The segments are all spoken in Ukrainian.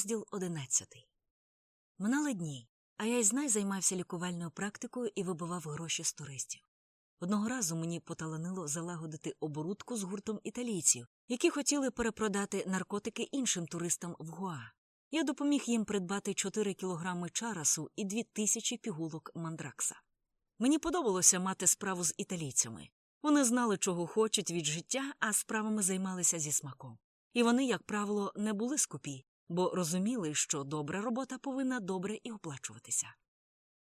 Розділ одинадцятий. Минали дні, а я й знай займався лікувальною практикою і вибивав гроші з туристів. Одного разу мені поталанило залагодити оборудку з гуртом італійців, які хотіли перепродати наркотики іншим туристам в Гуа. Я допоміг їм придбати 4 кілограми чарасу і 2 тисячі пігулок мандракса. Мені подобалося мати справу з італійцями. Вони знали, чого хочуть від життя, а справами займалися зі смаком. І вони, як правило, не були скупі, бо розуміли, що добра робота повинна добре і оплачуватися.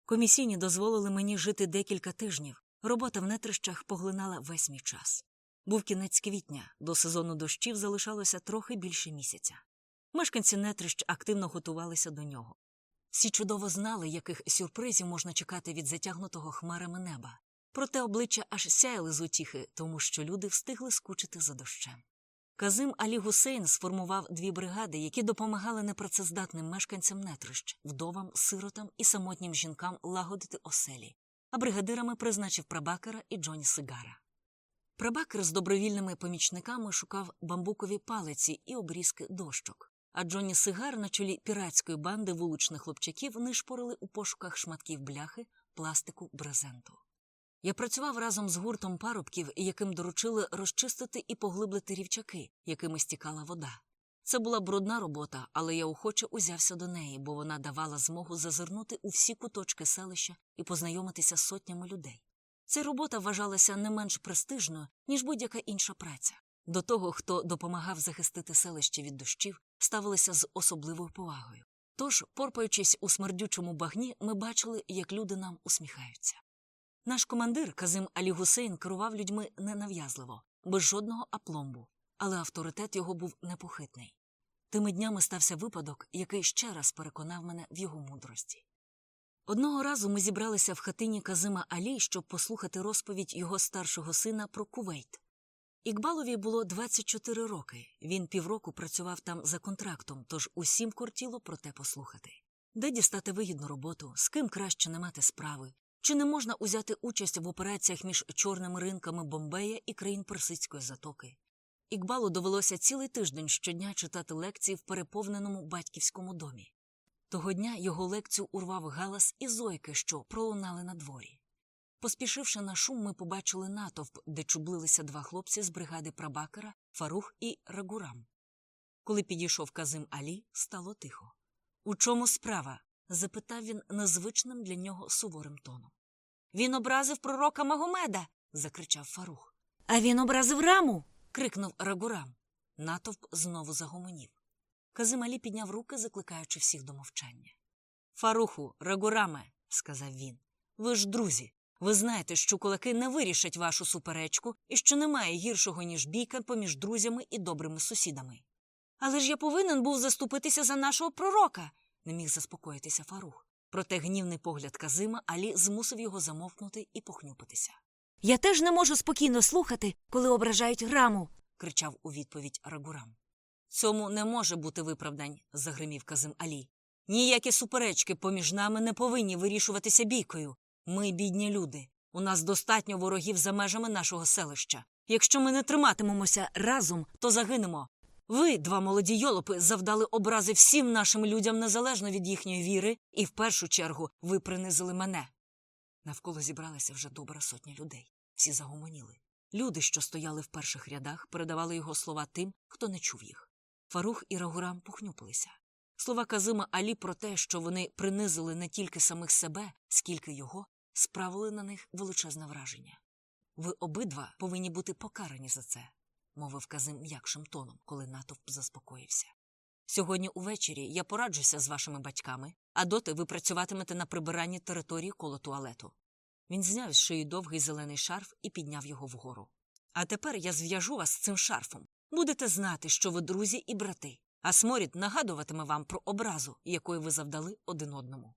Комісійні дозволили мені жити декілька тижнів. Робота в нетрищах поглинала весь мій час. Був кінець квітня, до сезону дощів залишалося трохи більше місяця. Мешканці нетрищ активно готувалися до нього. Всі чудово знали, яких сюрпризів можна чекати від затягнутого хмарами неба. Проте обличчя аж сяяли з утіхи, тому що люди встигли скучити за дощем. Казим Алі Гусейн сформував дві бригади, які допомагали непрацездатним мешканцям нетрищ, вдовам, сиротам і самотнім жінкам лагодити оселі, а бригадирами призначив Прабакера і Джоні Сигара. Прабакер з добровільними помічниками шукав бамбукові палиці і обрізки дощок, а Джоні Сигар на чолі піратської банди вуличних хлопчаків нишпорили у пошуках шматків бляхи, пластику, брезенту. Я працював разом з гуртом парубків, яким доручили розчистити і поглиблити рівчаки, якими стікала вода. Це була брудна робота, але я охоче узявся до неї, бо вона давала змогу зазирнути у всі куточки селища і познайомитися з сотнями людей. Ця робота вважалася не менш престижною, ніж будь-яка інша праця. До того, хто допомагав захистити селище від дощів, ставилися з особливою повагою. Тож, порпаючись у смердючому багні, ми бачили, як люди нам усміхаються. Наш командир Казим Алі Гусейн керував людьми ненав'язливо, без жодного апломбу, але авторитет його був непохитний. Тими днями стався випадок, який ще раз переконав мене в його мудрості. Одного разу ми зібралися в хатині Казима Алі, щоб послухати розповідь його старшого сина про Кувейт. Ікбалові було 24 роки. Він півроку працював там за контрактом, тож усім кортіло про те послухати. Де дістати вигідну роботу, з ким краще не мати справи, чи не можна узяти участь в операціях між чорними ринками Бомбея і країн Персидської затоки? Ікбалу довелося цілий тиждень щодня читати лекції в переповненому батьківському домі. Того дня його лекцію урвав галас і зойки, що пролунали на дворі. Поспішивши на шум, ми побачили натовп, де чублилися два хлопці з бригади Прабакера, Фарух і Рагурам. Коли підійшов Казим Алі, стало тихо. У чому справа? Запитав він незвичним для нього суворим тоном. Він образив пророка Магомеда. закричав Фарух. А він образив раму. крикнув Рагурам. Натовп знову загомонів. Казим Алі підняв руки, закликаючи всіх до мовчання. Фаруху, Рагураме, сказав він, ви ж друзі. Ви знаєте, що кулаки не вирішать вашу суперечку і що немає гіршого, ніж бійка поміж друзями і добрими сусідами. Але ж я повинен був заступитися за нашого пророка, не міг заспокоїтися Фарух. Проте гнівний погляд Казима Алі змусив його замовкнути і похнюпитися. Я теж не можу спокійно слухати, коли ображають граму, кричав у відповідь Рагурам. Цьому не може бути виправдань, загримів Казим Алі. Ніякі суперечки поміж нами не повинні вирішуватися бійкою. Ми бідні люди. У нас достатньо ворогів за межами нашого селища. Якщо ми не триматимемося разом, то загинемо. Ви, два молоді йолопи, завдали образи всім нашим людям незалежно від їхньої віри, і в першу чергу ви принизили мене. Навколо зібралася вже добра сотня людей. Всі загомоніли. Люди, що стояли в перших рядах, передавали його слова тим, хто не чув їх. Фарух і Рагурам похнюпилися. Слова Казима Алі про те, що вони принизили не тільки самих себе, скільки його, справили на них величезне враження. Ви обидва повинні бути покарані за це, мовив Казим м'якшим тоном, коли натовп заспокоївся. Сьогодні увечері я пораджуся з вашими батьками, а доти ви працюватимете на прибиранні території коло туалету. Він зняв з шиї довгий зелений шарф і підняв його вгору. А тепер я зв'яжу вас з цим шарфом. Будете знати, що ви друзі і брати, а сморід нагадуватиме вам про образу, якої ви завдали один одному.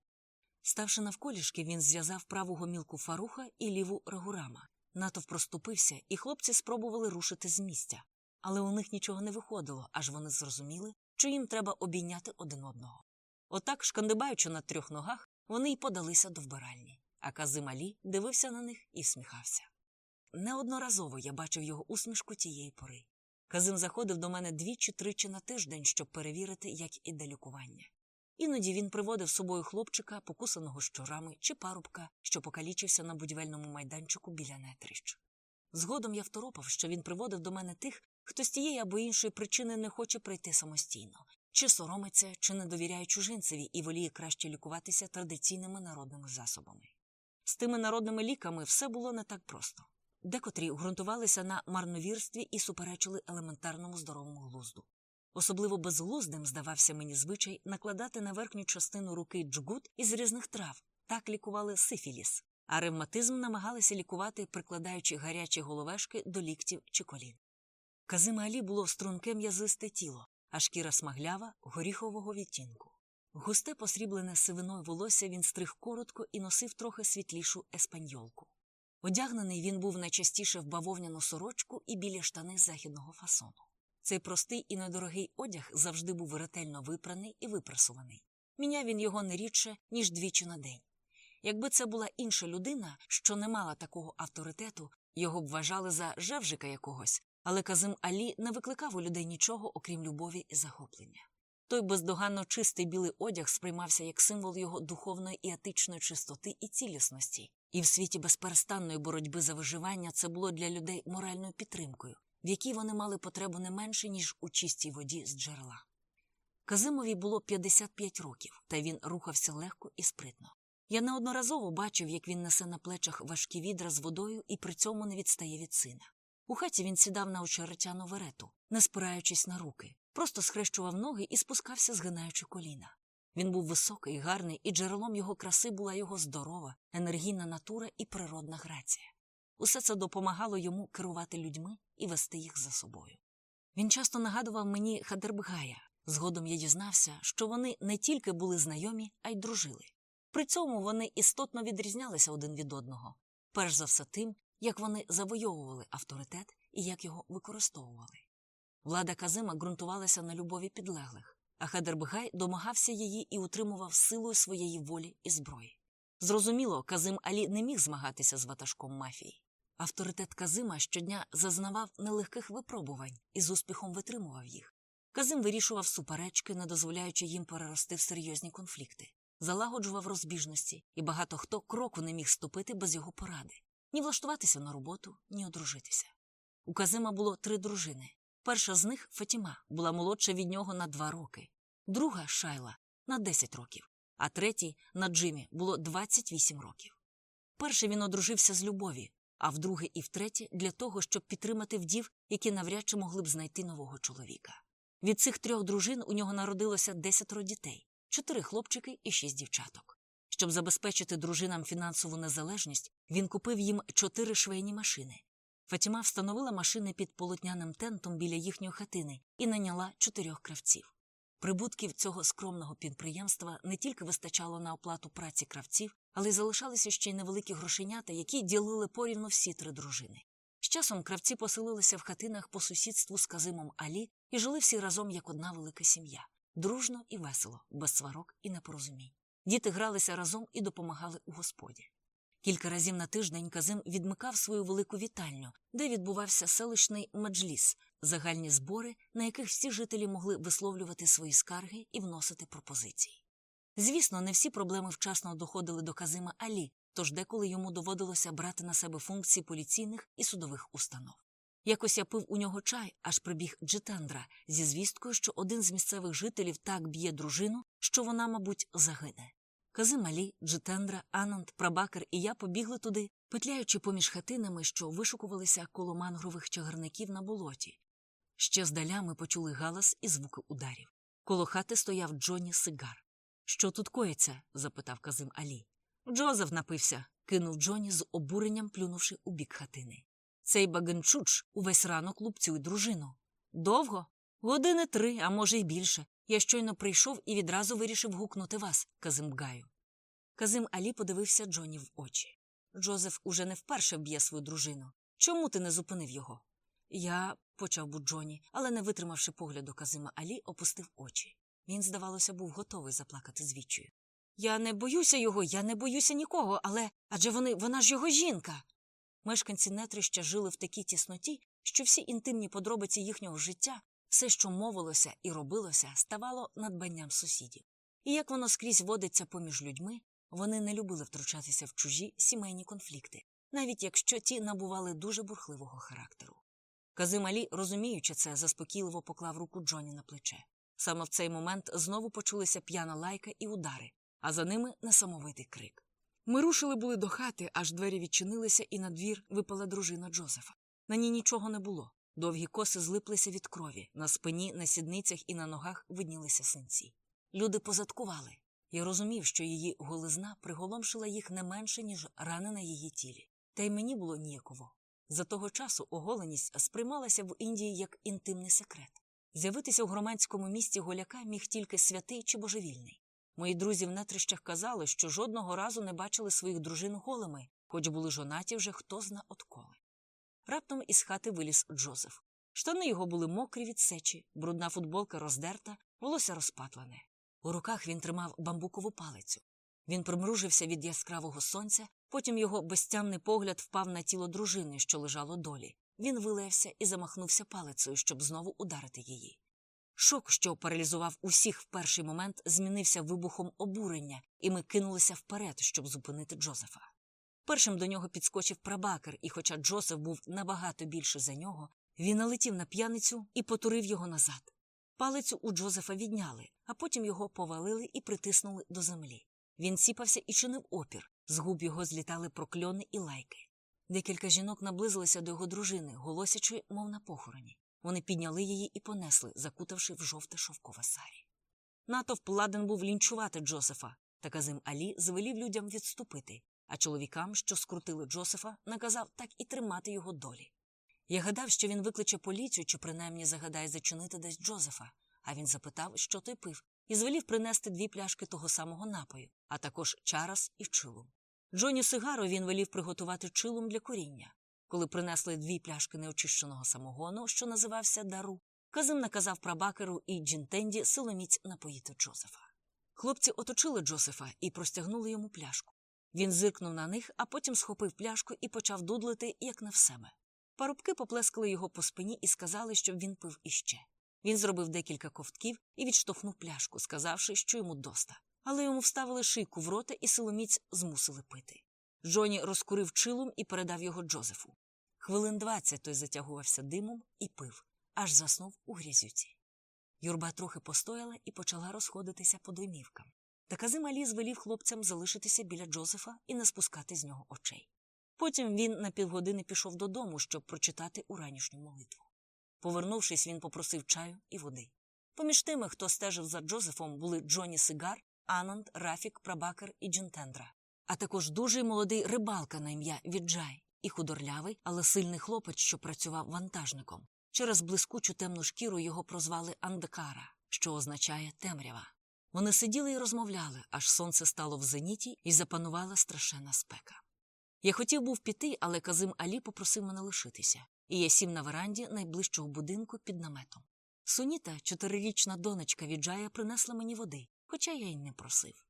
Ставши навколішки, він зв'язав праву гомілку фаруха і ліву рагурама. Натов проступився, і хлопці спробували рушити з місця. Але у них нічого не виходило, аж вони зрозуміли, що їм треба обійняти один одного. Отак, шкандибаючи на трьох ногах, вони й подалися до вбиральні, а Казим Алі дивився на них і сміхався. Неодноразово я бачив його усмішку тієї пори. Казим заходив до мене двічі-тричі на тиждень, щоб перевірити, як іде лікування. Іноді він приводив з собою хлопчика, покусаного щурами, чи парубка, що покалічився на будівельному майданчику біля нетрищ. Згодом я второпав, що він приводив до мене тих, хто з тієї або іншої причини не хоче прийти самостійно, чи соромиться, чи не довіряє чужинцеві і воліє краще лікуватися традиційними народними засобами. З тими народними ліками все було не так просто. Декотрі ґрунтувалися на марновірстві і суперечили елементарному здоровому глузду. Особливо безглуздим здавався мені звичай накладати на верхню частину руки джгут із різних трав, так лікували сифіліс, а ревматизм намагалися лікувати, прикладаючи гарячі головешки до ліктів чи колін. Казима Алі було струнке м'язисте тіло, а шкіра смаглява горіхового відтінку. Густе посріблене сивиною волосся він стриг коротко і носив трохи світлішу еспаньолку. Одягнений він був найчастіше в бавовняну сорочку і білі штани західного фасону. Цей простий і недорогий одяг завжди був ретельно випраний і випрасуваний. Міняв він його не рідше, ніж двічі на день. Якби це була інша людина, що не мала такого авторитету, його б вважали за жевжика якогось, але Казим Алі не викликав у людей нічого, окрім любові і захоплення. Той бездоганно чистий білий одяг сприймався як символ його духовної і етичної чистоти і цілісності, і в світі безперестанної боротьби за виживання це було для людей моральною підтримкою, в якій вони мали потребу не менше, ніж у чистій воді з джерела. Казимові було 55 років, та він рухався легко і спритно. Я неодноразово бачив, як він несе на плечах важкі відра з водою і при цьому не відстає від сина. У хаті він сідав на очеретяну верету, не спираючись на руки, просто схрещував ноги і спускався, згинаючи коліна. Він був високий, гарний, і джерелом його краси була його здорова, енергійна натура і природна грація. Усе це допомагало йому керувати людьми і вести їх за собою. Він часто нагадував мені Хадербгая. Згодом я дізнався, що вони не тільки були знайомі, а й дружили. При цьому вони істотно відрізнялися один від одного, перш за все тим, як вони завойовували авторитет і як його використовували. Влада Казима ґрунтувалася на любові підлеглих, а Хадербгай домагався її і утримував силою своєї волі і зброї. Зрозуміло, Казим Алі не міг змагатися з ватажком мафії. Авторитет Казима щодня зазнавав нелегких випробувань і з успіхом витримував їх. Казим вирішував суперечки, не дозволяючи їм перерости в серйозні конфлікти, залагоджував розбіжності, і багато хто кроку не міг ступити без його поради ні влаштуватися на роботу, ні одружитися. У Казима було три дружини. Перша з них Фатіма була молодша від нього на два роки, друга Шайла на 10 років, а третій на Джимі було 28 років. Перший він одружився з любові, а вдруге і втретє для того, щоб підтримати вдів, які навряд чи могли б знайти нового чоловіка. Від цих трьох дружин у нього народилося десятеро дітей, чотири хлопчики і шість дівчаток. Щоб забезпечити дружинам фінансову незалежність, він купив їм чотири швейні машини. Фатіма встановила машини під полотняним тентом біля їхньої хатини і наняла чотирьох кравців. Прибутків цього скромного підприємства не тільки вистачало на оплату праці кравців, але й залишалися ще й невеликі грошенята, які ділили порівну всі три дружини. З часом кравці поселилися в хатинах по сусідству з Казимом Алі і жили всі разом як одна велика сім'я, дружно і весело, без сварок і непорозумінь. Діти гралися разом і допомагали у господі. Кілька разів на тиждень Казим відмикав свою велику вітальню, де відбувався селищний меджліс, загальні збори, на яких всі жителі могли висловлювати свої скарги і вносити пропозиції. Звісно, не всі проблеми вчасно доходили до Казима Алі, тож деколи йому доводилося брати на себе функції поліційних і судових установ. Якось я пив у нього чай, аж прибіг Джитендра зі звісткою, що один з місцевих жителів так б'є дружину, що вона, мабуть, загине. Казим Алі, Джитендра, Ананд, Прабакер і я побігли туди, петляючи поміж хатинами, що вишукувалися коло мангрових чагарників на болоті. Ще здаля ми почули галас і звуки ударів. Коло хати стояв Джоні Сигар. Що тут коїться? запитав Казим Алі. Джозеф напився, кинув Джоні з обуренням, плюнувши у бік хатини. Цей багенчуч увесь ранок лупцює дружину. Довго? Години три, а може, й більше. Я щойно прийшов і відразу вирішив гукнути вас, Казим Гаю. Казим Алі подивився Джоні в очі. Джозеф уже не вперше б'є свою дружину. Чому ти не зупинив його? Я, почав був Джоні, але, не витримавши погляду Казима Алі, опустив очі. Він, здавалося, був готовий заплакати з. Я не боюся його, я не боюся нікого, але адже вони вона ж його жінка. Мешканці нетрища жили в такій тісноті, що всі інтимні подробиці їхнього життя, все, що мовилося і робилося, ставало надбанням сусідів. І як воно скрізь водиться поміж людьми, вони не любили втручатися в чужі сімейні конфлікти, навіть якщо ті набували дуже бурхливого характеру. Казим Алі, розуміючи це, заспокійливо поклав руку Джоні на плече. Саме в цей момент знову почулися п'яна лайка і удари, а за ними несамовитий крик. Ми рушили були до хати, аж двері відчинилися, і на двір випала дружина Джозефа. На ній нічого не було. Довгі коси злиплися від крові, на спині, на сідницях і на ногах виднілися синці. Люди позадкували. Я розумів, що її голизна приголомшила їх не менше, ніж рани на її тілі. Та й мені було ніяково. За того часу оголеність сприймалася в Індії як інтимний секрет. З'явитися у громадському місті голяка міг тільки святий чи божевільний. Мої друзі в нетрищах казали, що жодного разу не бачили своїх дружин голими, хоч були жонаті вже хто зна отколи. Раптом із хати виліз Джозеф. Штани його були мокрі від сечі, брудна футболка роздерта, волосся розпатлене. У руках він тримав бамбукову палицю. Він примружився від яскравого сонця, потім його безтямний погляд впав на тіло дружини, що лежало долі. Він вилевся і замахнувся палицею, щоб знову ударити її. Шок, що паралізував усіх в перший момент, змінився вибухом обурення, і ми кинулися вперед, щоб зупинити Джозефа. Першим до нього підскочив прабакер, і, хоча Джозеф був набагато більше за нього, він налетів на п'яницю і потурив його назад. Палицю у Джозефа відняли, а потім його повалили і притиснули до землі. Він сіпався і чинив опір, з губ його злітали прокльони і лайки. Декілька жінок наблизилися до його дружини, голосячи, мов на похороні. Вони підняли її і понесли, закутавши в жовте шовкове сарі. Натовп ладен був лінчувати Джозефа, та Казим Алі звелів людям відступити, а чоловікам, що скрутили Джозефа, наказав так і тримати його долі. Я гадав, що він викличе поліцію чи принаймні загадає зачинити десь Джозефа, а він запитав, що той пив, і звелів принести дві пляшки того самого напою, а також чарас і чилум. Джоні Сигаро він велів приготувати чилум для коріння. Коли принесли дві пляшки неочищеного самогону, що називався дару, Казим наказав прабакеру і Джінтенді силоміць напоїти Джозефа. Хлопці оточили Джозефа і простягнули йому пляшку. Він зиркнув на них, а потім схопив пляшку і почав дудлити, як не в. Парубки поплескали його по спині і сказали, щоб він пив іще. Він зробив декілька ковтків і відштовхнув пляшку, сказавши, що йому доста. Але йому вставили шийку в рота і силоміць змусили пити. Джоні розкурив чилум і передав його Джозефу. Хвилин двадцять той затягувався димом і пив, аж заснув у грязюці. Юрба трохи постояла і почала розходитися по домівкам. Та Казим Алі звелів хлопцям залишитися біля Джозефа і не спускати з нього очей. Потім він на півгодини пішов додому, щоб прочитати уранішню молитву. Повернувшись, він попросив чаю і води. Поміж тими, хто стежив за Джозефом, були Джоні Сигар, Ананд, Рафік, Прабакер і Джентендра, а також дуже молодий рибалка на ім'я Віджай і худорлявий, але сильний хлопець, що працював вантажником. Через блискучу темну шкіру його прозвали Андекара, що означає темрява. Вони сиділи і розмовляли, аж сонце стало в зеніті і запанувала страшенна спека. Я хотів був піти, але Казим Алі попросив мене лишитися, і я сів на веранді найближчого будинку під наметом. Суніта, чотирирічна донечка віджая, принесла мені води, хоча я й не просив.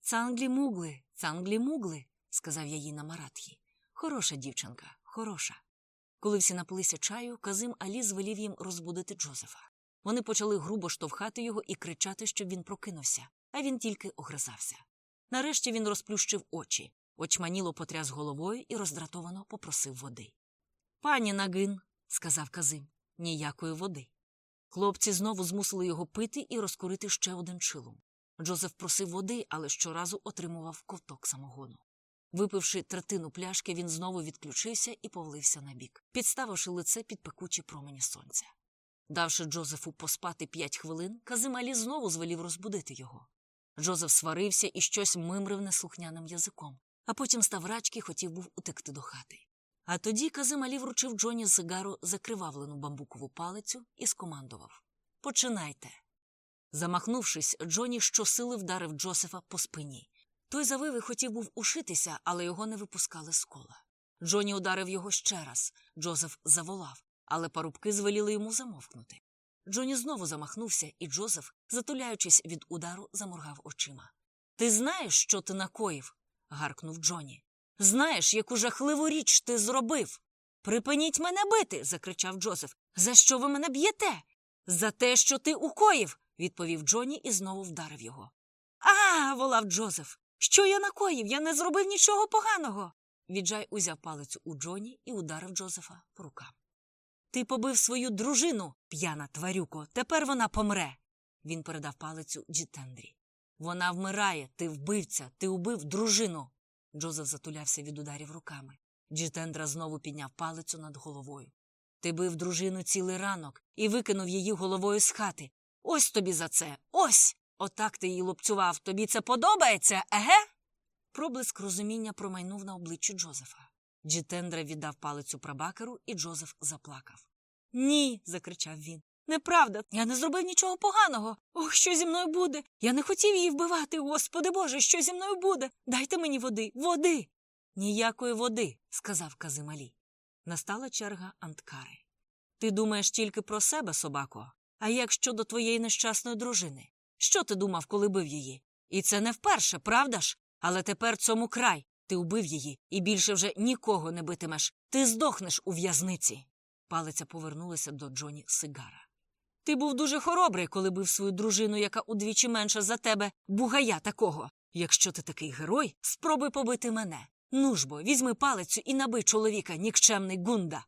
Цанглі мугли, цанглі мугли, сказав я їй на маратхі. Хороша дівчинка, хороша. Коли всі напилися чаю, Казим Алі звелів їм розбудити Джозефа. Вони почали грубо штовхати його і кричати, щоб він прокинувся, а він тільки огризався. Нарешті він розплющив очі, очманіло потряс головою і роздратовано попросив води. Пані Нагин, сказав Казим, ніякої води. Хлопці знову змусили його пити і розкурити ще один чилум. Джозеф просив води, але щоразу отримував ковток самогону. Випивши третину пляшки, він знову відключився і повлився набік, підставивши лице під пекучі промені сонця. Давши Джозефу поспати п'ять хвилин, Казималі знову звелів розбудити його. Джозеф сварився і щось мимрив неслухняним язиком, а потім став рачки хотів був утекти до хати. А тоді Казималі вручив Джоні з сигару закривавлену бамбукову палицю і скомандував Починайте. Замахнувшись, Джоні щосили вдарив Джозефа по спині. Той завив і хотів був ушитися, але його не випускали з кола. Джоні ударив його ще раз. Джозеф заволав, але парубки звеліли йому замовкнути. Джоні знову замахнувся, і Джозеф, затуляючись від удару, заморгав очима. Ти знаєш, що ти накоїв? гаркнув Джоні. Знаєш, яку жахливу річ ти зробив? Припиніть мене бити. закричав Джозеф. За що ви мене б'єте? За те, що ти укоїв, відповів Джоні і знову вдарив його. А. волав Джозеф. Що я накоїв? Я не зробив нічого поганого. Віджай узяв палицю у Джоні і ударив Джозефа по рукам. Ти побив свою дружину, п'яна тварюко, тепер вона помре. Він передав палицю Джітендрі. Вона вмирає, ти вбивця, ти убив дружину. Джозеф затулявся від ударів руками. Джітендра знову підняв палицю над головою. Ти бив дружину цілий ранок і викинув її головою з хати. Ось тобі за це. Ось. Отак ти її лупцював. Тобі це подобається, еге? Проблиск розуміння промайнув на обличчі Джозефа. Джітендра віддав палицю прабакеру, і Джозеф заплакав. Ні. закричав він. Неправда, я не зробив нічого поганого. Ох, що зі мною буде? Я не хотів її вбивати, Господи Боже, що зі мною буде? Дайте мені води, води. Ніякої води, сказав Казималі. Настала черга Анткари. Ти думаєш тільки про себе, собако, а як щодо твоєї нещасної дружини? Що ти думав, коли бив її? І це не вперше, правда ж? Але тепер цьому край. Ти убив її і більше вже нікого не битимеш. Ти здохнеш у в'язниці. Палиця повернулася до Джоні Сигара. Ти був дуже хоробрий, коли бив свою дружину, яка удвічі менша за тебе, бугая такого. Якщо ти такий герой, спробуй побити мене. Ну ж бо, візьми палицю і набий чоловіка, нікчемний гунда.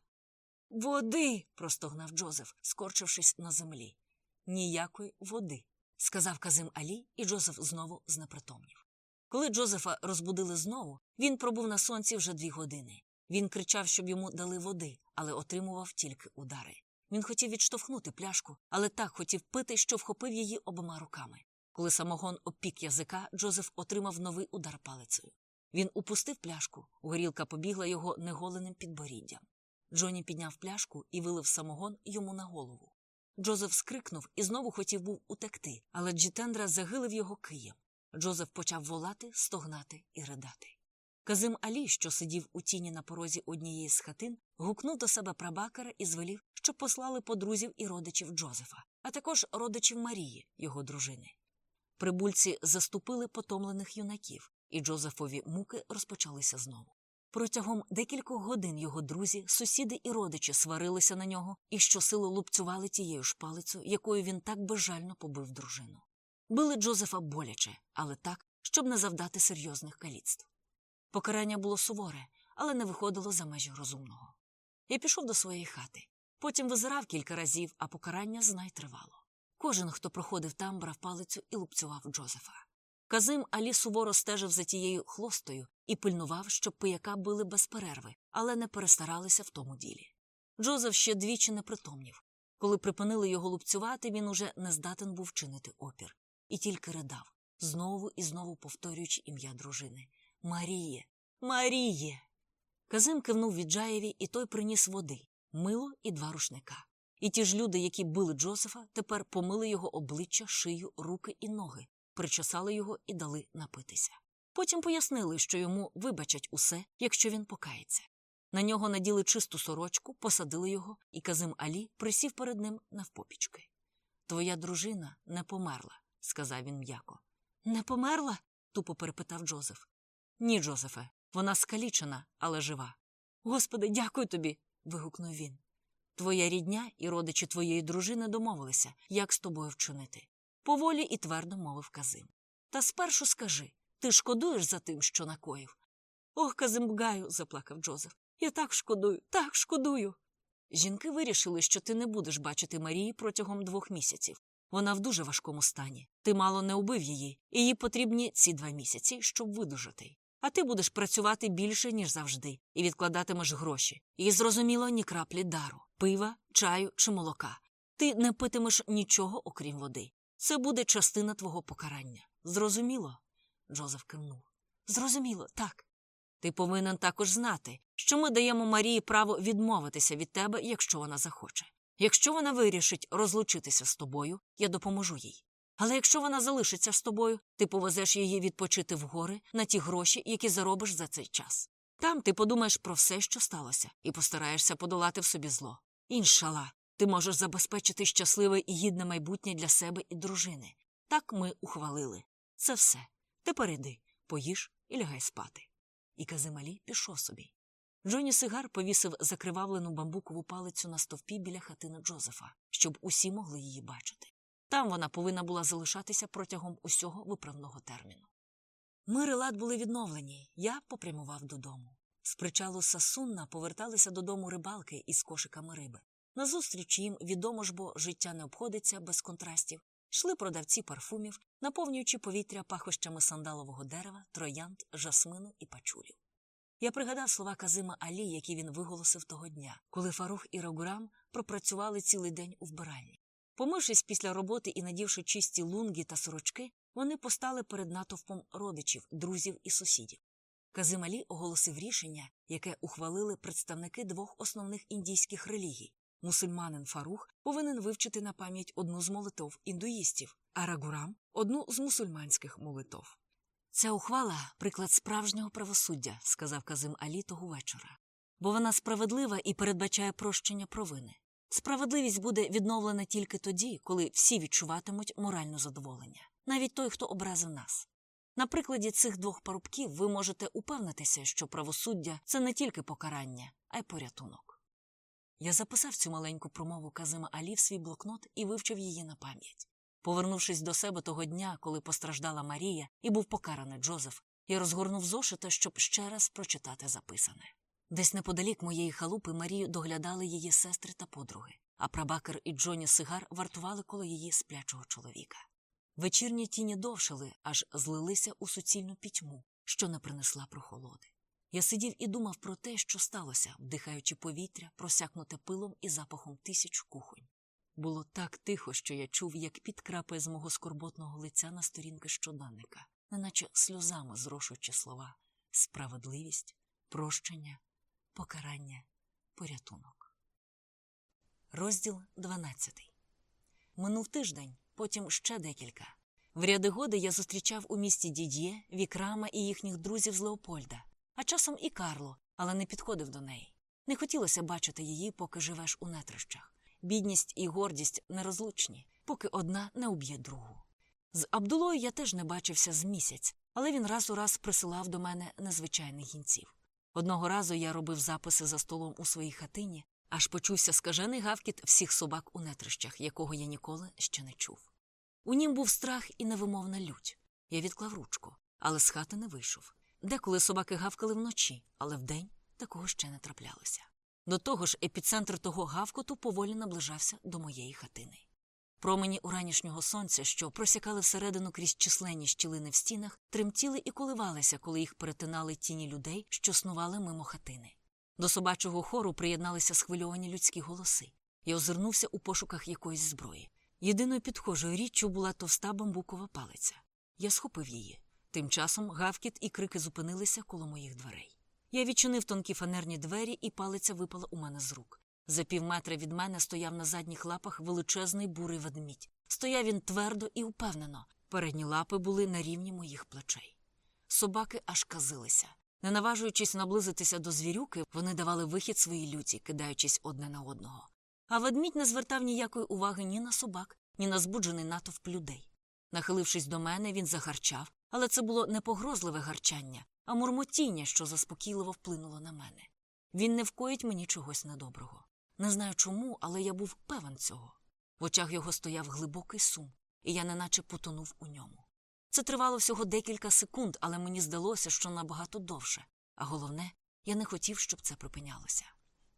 Води. простогнав Джозеф, скорчившись на землі. Ніякої води, сказав Казим Алі, і Джозеф знову знепритомнів. Коли Джозефа розбудили знову, він пробув на сонці вже дві години. Він кричав, щоб йому дали води, але отримував тільки удари. Він хотів відштовхнути пляшку, але так хотів пити, що вхопив її обома руками. Коли самогон опік язика, Джозеф отримав новий удар палицею. Він упустив пляшку, горілка побігла його неголеним підборіддям. Джоні підняв пляшку і вилив самогон йому на голову. Джозеф скрикнув і знову хотів був утекти, але Джітендра загилив його києм. Джозеф почав волати, стогнати і ридати. Казим Алі, що сидів у тіні на порозі однієї з хатин, гукнув до себе прабакера і звелів, щоб послали подрузів і родичів Джозефа, а також родичів Марії, його дружини. Прибульці заступили потомлених юнаків, і Джозефові муки розпочалися знову. Протягом декількох годин його друзі, сусіди і родичі сварилися на нього і щосили лупцювали тією ж палицю, якою він так безжально побив дружину. Били Джозефа боляче, але так, щоб не завдати серйозних каліцтв. Покарання було суворе, але не виходило за межі розумного. Я пішов до своєї хати. Потім визирав кілька разів, а покарання знай тривало. Кожен, хто проходив там, брав палицю і лупцював Джозефа. Казим Алі суворо стежив за тією хлостою і пильнував, щоб пияка били без перерви, але не перестаралися в тому ділі. Джозеф ще двічі не притомнів. Коли припинили його лупцювати, він уже не здатен був чинити опір і тільки ридав, знову і знову повторюючи ім'я дружини. Маріє, Маріє. Казим кивнув Віджаєві, і той приніс води, мило і два рушника. І ті ж люди, які били Джозефа, тепер помили його обличчя, шию, руки і ноги, причесали його і дали напитися. Потім пояснили, що йому вибачать усе, якщо він покається. На нього наділи чисту сорочку, посадили його, і Казим Алі присів перед ним навпопічки. Твоя дружина не померла, сказав він м'яко. Не померла? тупо перепитав Джозеф. Ні, Джозефе, вона скалічена, але жива. Господи, дякую тобі. вигукнув він. Твоя рідня і родичі твоєї дружини домовилися, як з тобою вчинити. Поволі і твердо мовив Казим. Та спершу скажи ти шкодуєш за тим, що накоїв? Ох, Казимбгаю, заплакав Джозеф. Я так шкодую, так шкодую. Жінки вирішили, що ти не будеш бачити Марії протягом двох місяців. Вона в дуже важкому стані. Ти мало не убив її, і їй потрібні ці два місяці, щоб видужати. А ти будеш працювати більше, ніж завжди, і відкладатимеш гроші. І, зрозуміло, ні краплі дару, пива, чаю чи молока. Ти не питимеш нічого, окрім води. Це буде частина твого покарання. Зрозуміло? Джозеф кивнув. Зрозуміло, так. Ти повинен також знати, що ми даємо Марії право відмовитися від тебе, якщо вона захоче. Якщо вона вирішить розлучитися з тобою, я допоможу їй. Але якщо вона залишиться з тобою, ти повезеш її відпочити в гори на ті гроші, які заробиш за цей час. Там ти подумаєш про все, що сталося, і постараєшся подолати в собі зло. Іншала, ти можеш забезпечити щасливе і гідне майбутнє для себе і дружини. Так ми ухвалили. Це все. Тепер іди, поїж і лягай спати. І Казималі пішов собі. Джоні Сигар повісив закривавлену бамбукову палицю на стовпі біля хатини Джозефа, щоб усі могли її бачити. Там вона повинна була залишатися протягом усього виправного терміну. Мир і лад були відновлені, я попрямував додому. З причалу Сасунна поверталися додому рибалки із кошиками риби. Назустріч їм відомо ж, бо життя не обходиться без контрастів, йшли продавці парфумів, наповнюючи повітря пахощами сандалового дерева, троянд, жасмину і пачулів. Я пригадав слова Казима Алі, які він виголосив того дня, коли Фарух і Рагурам пропрацювали цілий день у вбиральні. Помившись після роботи і надівши чисті лунги та сорочки, вони постали перед натовпом родичів, друзів і сусідів. Казим Алі оголосив рішення, яке ухвалили представники двох основних індійських релігій. Мусульманин Фарух повинен вивчити на пам'ять одну з молитов індуїстів, а Рагурам одну з мусульманських молитов. Ця ухвала приклад справжнього правосуддя, сказав Казим Алі того вечора, бо вона справедлива і передбачає прощення провини. Справедливість буде відновлена тільки тоді, коли всі відчуватимуть моральне задоволення, навіть той, хто образив нас. На прикладі цих двох парубків ви можете упевнитися, що правосуддя це не тільки покарання, а й порятунок. Я записав цю маленьку промову Казима Алі в свій блокнот і вивчив її на пам'ять. Повернувшись до себе того дня, коли постраждала Марія і був покараний Джозеф, я розгорнув зошита, щоб ще раз прочитати записане. Десь неподалік моєї халупи Марію доглядали її сестри та подруги, а прабакер і Джоні Сигар вартували коло її сплячого чоловіка. Вечірні тіні довшили, аж злилися у суцільну пітьму, що не принесла прохолоди. Я сидів і думав про те, що сталося, вдихаючи повітря, просякнуте пилом і запахом тисяч кухонь. Було так тихо, що я чув, як підкрапає з мого скорботного лиця на сторінки щоденника, неначе сльозами зрошуючи слова справедливість, прощення, покарання, порятунок. Розділ 12 Минув тиждень, потім ще декілька. В ряди годи я зустрічав у місті Дід'є, Вікрама і їхніх друзів з Леопольда, а часом і Карло, але не підходив до неї. Не хотілося бачити її, поки живеш у нетрищах. Бідність і гордість нерозлучні, поки одна не уб'є другу. З Абдулою я теж не бачився з місяць, але він раз у раз присилав до мене незвичайних гінців. Одного разу я робив записи за столом у своїй хатині, аж почувся скажений гавкіт всіх собак у нетрищах, якого я ніколи ще не чув. У нім був страх і невимовна лють. Я відклав ручку, але з хати не вийшов. Деколи собаки гавкали вночі, але вдень такого ще не траплялося. До того ж, епіцентр того гавкоту поволі наближався до моєї хатини. Промені уранішнього сонця, що просякали всередину крізь численні щілини в стінах, тремтіли і коливалися, коли їх перетинали тіні людей, що снували мимо хатини. До собачого хору приєдналися схвильовані людські голоси. Я озирнувся у пошуках якоїсь зброї. Єдиною підхожою річчю була товста бамбукова палиця. Я схопив її. Тим часом гавкіт і крики зупинилися коло моїх дверей. Я відчинив тонкі фанерні двері, і палиця випала у мене з рук. За півметра від мене стояв на задніх лапах величезний бурий ведмідь. Стояв він твердо і впевнено. Передні лапи були на рівні моїх плечей. Собаки аж казилися. Не наважуючись наблизитися до звірюки, вони давали вихід своїй люті, кидаючись одне на одного. А ведмідь не звертав ніякої уваги ні на собак, ні на збуджений натовп людей. Нахилившись до мене, він загарчав, але це було не погрозливе гарчання, а мурмотіння, що заспокійливо вплинуло на мене. Він не вкоїть мені чогось недоброго. Не знаю чому, але я був певен цього. В очах його стояв глибокий сум, і я неначе потонув у ньому. Це тривало всього декілька секунд, але мені здалося, що набагато довше, а головне, я не хотів, щоб це припинялося.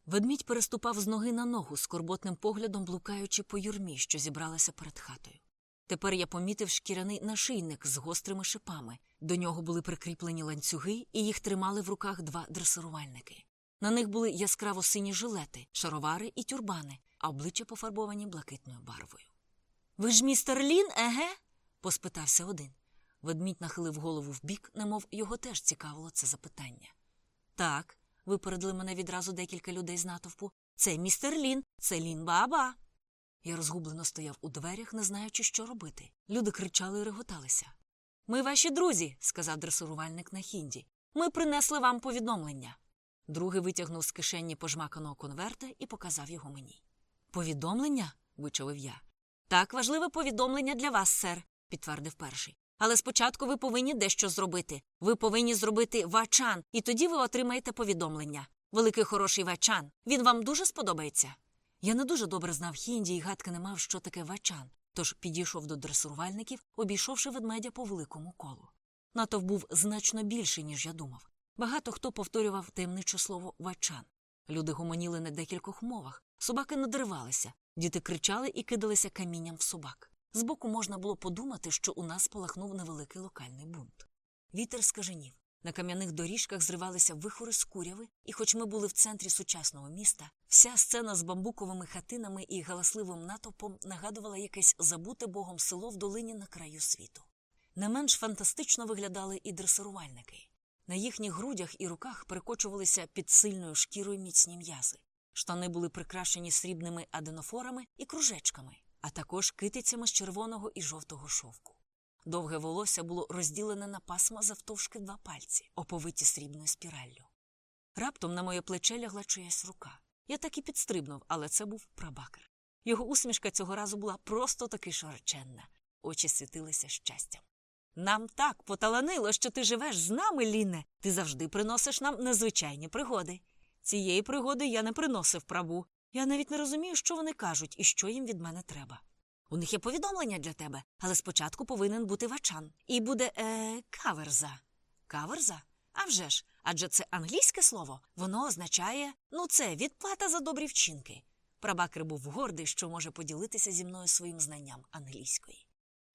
Ведмідь переступав з ноги на ногу, скорботним поглядом блукаючи по юрмі, що зібралася перед хатою. Тепер я помітив шкіряний нашийник з гострими шипами. До нього були прикріплені ланцюги, і їх тримали в руках два дресирувальники. На них були яскраво сині жилети, шаровари і тюрбани, а обличчя пофарбовані блакитною барвою. Ви ж містер Лін, еге? поспитався один. Ведмідь нахилив голову вбік, немов його теж цікавило це запитання. Так, випередили мене відразу декілька людей з натовпу. Це містер Лін, це Лін баба. Я розгублено стояв у дверях, не знаючи, що робити. Люди кричали і реготалися. Ми ваші друзі, сказав дресурувальник на хінді. Ми принесли вам повідомлення. Другий витягнув з кишені пожмаканого конверта і показав його мені. Повідомлення? вичавив я. Так, важливе повідомлення для вас, сер, підтвердив перший. Але спочатку ви повинні дещо зробити. Ви повинні зробити вачан, і тоді ви отримаєте повідомлення. великий хороший вачан. Він вам дуже сподобається. Я не дуже добре знав хінді і гадки не мав, що таке вачан, тож підійшов до дресурувальників, обійшовши ведмедя по великому колу. Натовп був значно більший, ніж я думав. Багато хто повторював таємниче слово вачан. Люди гомоніли на декількох мовах, собаки надривалися, діти кричали і кидалися камінням в собак. Збоку можна було подумати, що у нас полахнув невеликий локальний бунт. Вітер скаженів. На кам'яних доріжках зривалися вихори з куряви, і, хоч ми були в центрі сучасного міста, вся сцена з бамбуковими хатинами і галасливим натовпом нагадувала якесь забуте богом село в долині на краю світу. Не менш фантастично виглядали і дресирувальники. На їхніх грудях і руках перекочувалися під сильною шкірою міцні м'язи. Штани були прикрашені срібними аденофорами і кружечками, а також китицями з червоного і жовтого шовку. Довге волосся було розділене на пасма завтовшки два пальці, оповиті срібною спіраллю. Раптом на моє плече лягла чиясь рука. Я так і підстрибнув, але це був прабакер. Його усмішка цього разу була просто таки широченна, очі світилися щастям. Нам так поталанило, що ти живеш з нами, Ліне. Ти завжди приносиш нам незвичайні пригоди. Цієї пригоди я не приносив прабу. Я навіть не розумію, що вони кажуть і що їм від мене треба. У них є повідомлення для тебе, але спочатку повинен бути вачан. І буде е, каверза. Каверза? А вже ж, адже це англійське слово, воно означає ну, це відплата за добрі вчинки. Прабакер був гордий, що може поділитися зі мною своїм знанням англійської.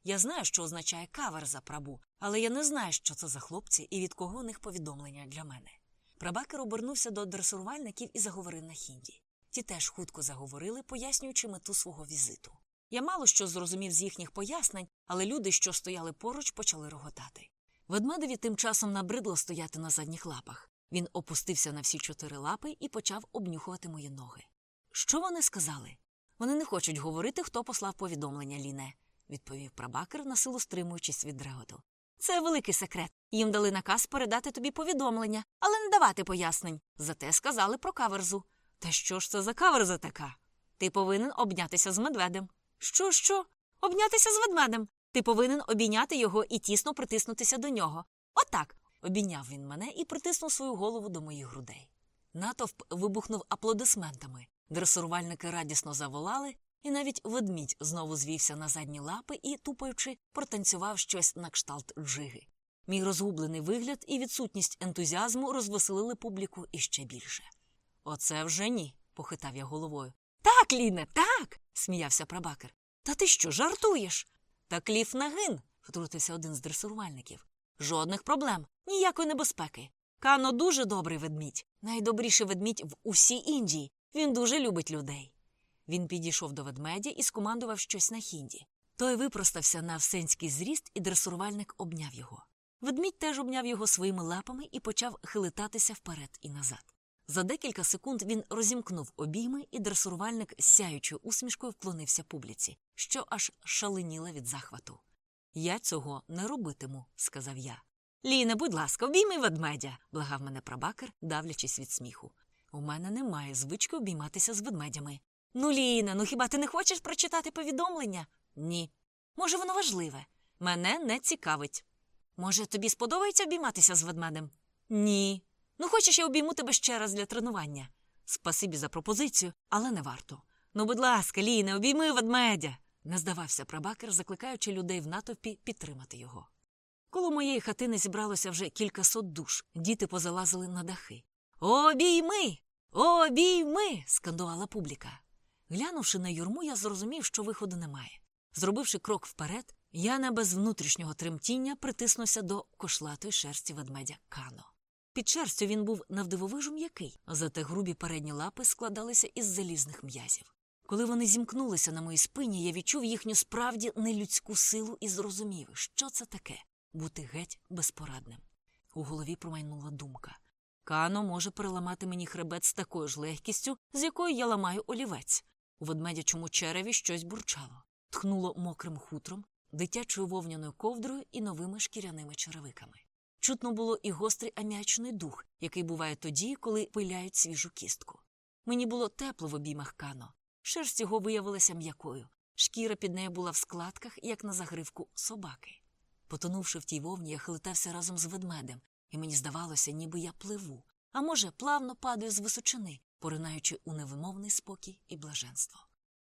Я знаю, що означає каверза прабу, але я не знаю, що це за хлопці і від кого у них повідомлення для мене. Прабакер обернувся до дресурувальників і заговорив на хінді. Ті теж хутко заговорили, пояснюючи мету свого візиту. Я мало що зрозумів з їхніх пояснень, але люди, що стояли поруч, почали роготати. Ведмедеві тим часом набридло стояти на задніх лапах. Він опустився на всі чотири лапи і почав обнюхувати мої ноги. Що вони сказали? Вони не хочуть говорити, хто послав повідомлення, Ліне, відповів прабакер, насилу стримуючись від реготу. Це великий секрет. Їм дали наказ передати тобі повідомлення, але не давати пояснень. Зате сказали про каверзу. Та що ж це за каверза така? Ти повинен обнятися з медведем. Що, що? Обнятися з ведмедем. Ти повинен обійняти його і тісно притиснутися до нього. Отак. Обійняв він мене і притиснув свою голову до моїх грудей. Натовп вибухнув аплодисментами. Дресурувальники радісно заволали, і навіть ведмідь знову звівся на задні лапи і, тупаючи, протанцював щось на кшталт джиги. Мій розгублений вигляд і відсутність ентузіазму розвеселили публіку іще більше. Оце вже ні, похитав я головою. Так, Ліне, так. сміявся прабакер. Та ти що, жартуєш? Та кліф нагин, втрутився один з дресурувальників. Жодних проблем, ніякої небезпеки. Кано дуже добрий ведмідь, найдобріший ведмідь в усій Індії. Він дуже любить людей. Він підійшов до ведмедя і скомандував щось на хінді. Той випростався на всенський зріст, і дресурувальник обняв його. Ведмідь теж обняв його своїми лапами і почав хилитатися вперед і назад. За декілька секунд він розімкнув обійми, і дресурувальник сяючою усмішкою вклонився публіці, що аж шаленіла від захвату. Я цього не робитиму, сказав я. Ліне, будь ласка, обійми ведмедя, благав мене прабакер, давлячись від сміху. У мене немає звички обійматися з ведмедями. Ну, Ліна, ну хіба ти не хочеш прочитати повідомлення? Ні. Може, воно важливе. Мене не цікавить. Може, тобі сподобається обійматися з ведмедем? Ні. Ну, хочеш, я обійму тебе ще раз для тренування. Спасибі за пропозицію, але не варто. Ну, будь ласка, Ліне, обійми ведмедя. не здавався прабакер, закликаючи людей в натовпі підтримати його. Коло моєї хатини зібралося вже кількасот душ, діти позалазили на дахи. Обійми! Обійми! скандувала публіка. Глянувши на юрму, я зрозумів, що виходу немає. Зробивши крок вперед, я не без внутрішнього тремтіння притиснувся до кошлатої шерсті ведмедя Кано. Під шерстю він був навдивовижу м'який, зате грубі передні лапи складалися із залізних м'язів. Коли вони зімкнулися на моїй спині, я відчув їхню справді нелюдську силу і зрозумів, що це таке бути геть безпорадним. У голові промайнула думка. Кано може переламати мені хребет з такою ж легкістю, з якою я ламаю олівець. У ведмедячому череві щось бурчало, тхнуло мокрим хутром, дитячою вовняною ковдрою і новими шкіряними черевиками. Чутно було і гострий ам'ячний дух, який буває тоді, коли пиляють свіжу кістку. Мені було тепло в обіймах кано. Шерсть його виявилася м'якою. Шкіра під нею була в складках, як на загривку собаки. Потонувши в тій вовні, я хилитався разом з ведмедем, і мені здавалося, ніби я пливу. а може, плавно падаю з височини, поринаючи у невимовний спокій і блаженство.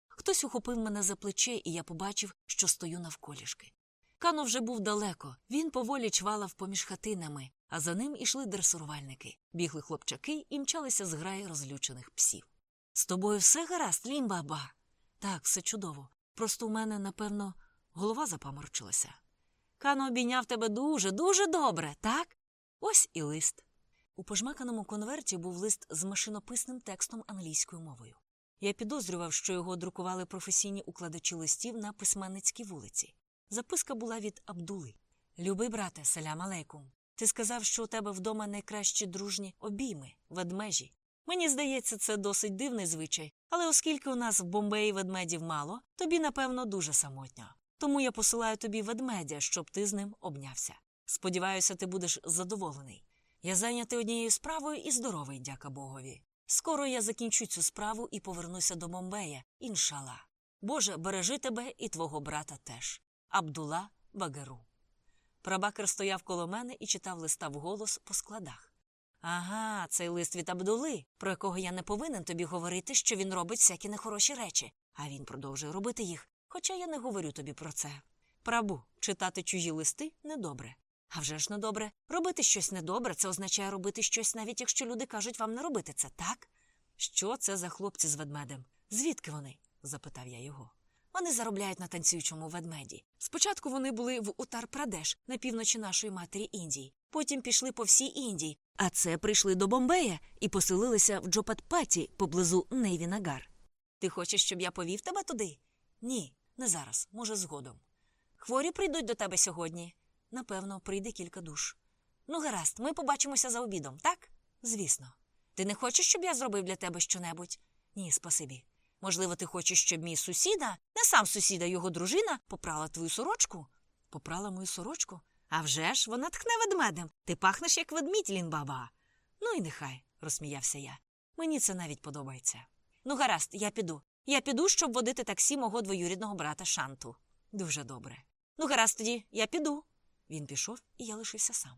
Хтось ухопив мене за плече, і я побачив, що стою навколішки. Кано вже був далеко, він поволі чвалав поміж хатинами, а за ним ішли дресурувальники, бігли хлопчаки і мчалися з граї розлючених псів. З тобою все гаразд, лімбаба? Так, все чудово. Просто у мене, напевно, голова запаморчилася. Кано обійняв тебе дуже, дуже добре, так? Ось і лист. У пожмаканому конверті був лист з машинописним текстом англійською мовою. Я підозрював, що його друкували професійні укладачі листів на письменницькій вулиці. Записка була від Абдули. Любий брате, салям алейкум. Ти сказав, що у тебе вдома найкращі дружні обійми, ведмежі. Мені здається, це досить дивний звичай, але оскільки у нас в Бомбеї ведмедів мало, тобі, напевно, дуже самотньо. Тому я посилаю тобі ведмедя, щоб ти з ним обнявся. Сподіваюся, ти будеш задоволений. Я зайнятий однією справою і здоровий, дяка Богові. Скоро я закінчу цю справу і повернуся до Бомбея, іншала. Боже, бережи тебе і твого брата теж. Абдула Багеру. Прабакер стояв коло мене і читав листа вголос по складах. Ага, цей лист від Абдули, про якого я не повинен тобі говорити, що він робить всякі нехороші речі, а він продовжує робити їх, хоча я не говорю тобі про це. Прабу, читати чужі листи недобре. А вже ж недобре. Робити щось недобре це означає робити щось, навіть якщо люди кажуть вам не робити це, так? Що це за хлопці з ведмедем? Звідки вони? запитав я його. Вони заробляють на танцюючому ведмеді. Спочатку вони були в Утар Прадеш на півночі нашої матері Індії, потім пішли по всій Індії, а це прийшли до Бомбея і поселилися в Джопатпаті поблизу Нейвінагар. Ти хочеш, щоб я повів тебе туди? Ні, не зараз, може, згодом. Хворі прийдуть до тебе сьогодні. Напевно, прийде кілька душ. Ну, гаразд, ми побачимося за обідом, так? Звісно. Ти не хочеш, щоб я зробив для тебе щонебудь? Ні, спасибі. Можливо, ти хочеш, щоб мій сусіда, не сам сусіда, його дружина, попрала твою сорочку? Попрала мою сорочку? А вже ж, вона тхне ведмедем. Ти пахнеш, як ведмідь, лінбаба. Ну і нехай, розсміявся я. Мені це навіть подобається. Ну, гаразд, я піду. Я піду, щоб водити таксі мого двоюрідного брата Шанту. Дуже добре. Ну, гаразд тоді, я піду. Він пішов, і я лишився сам.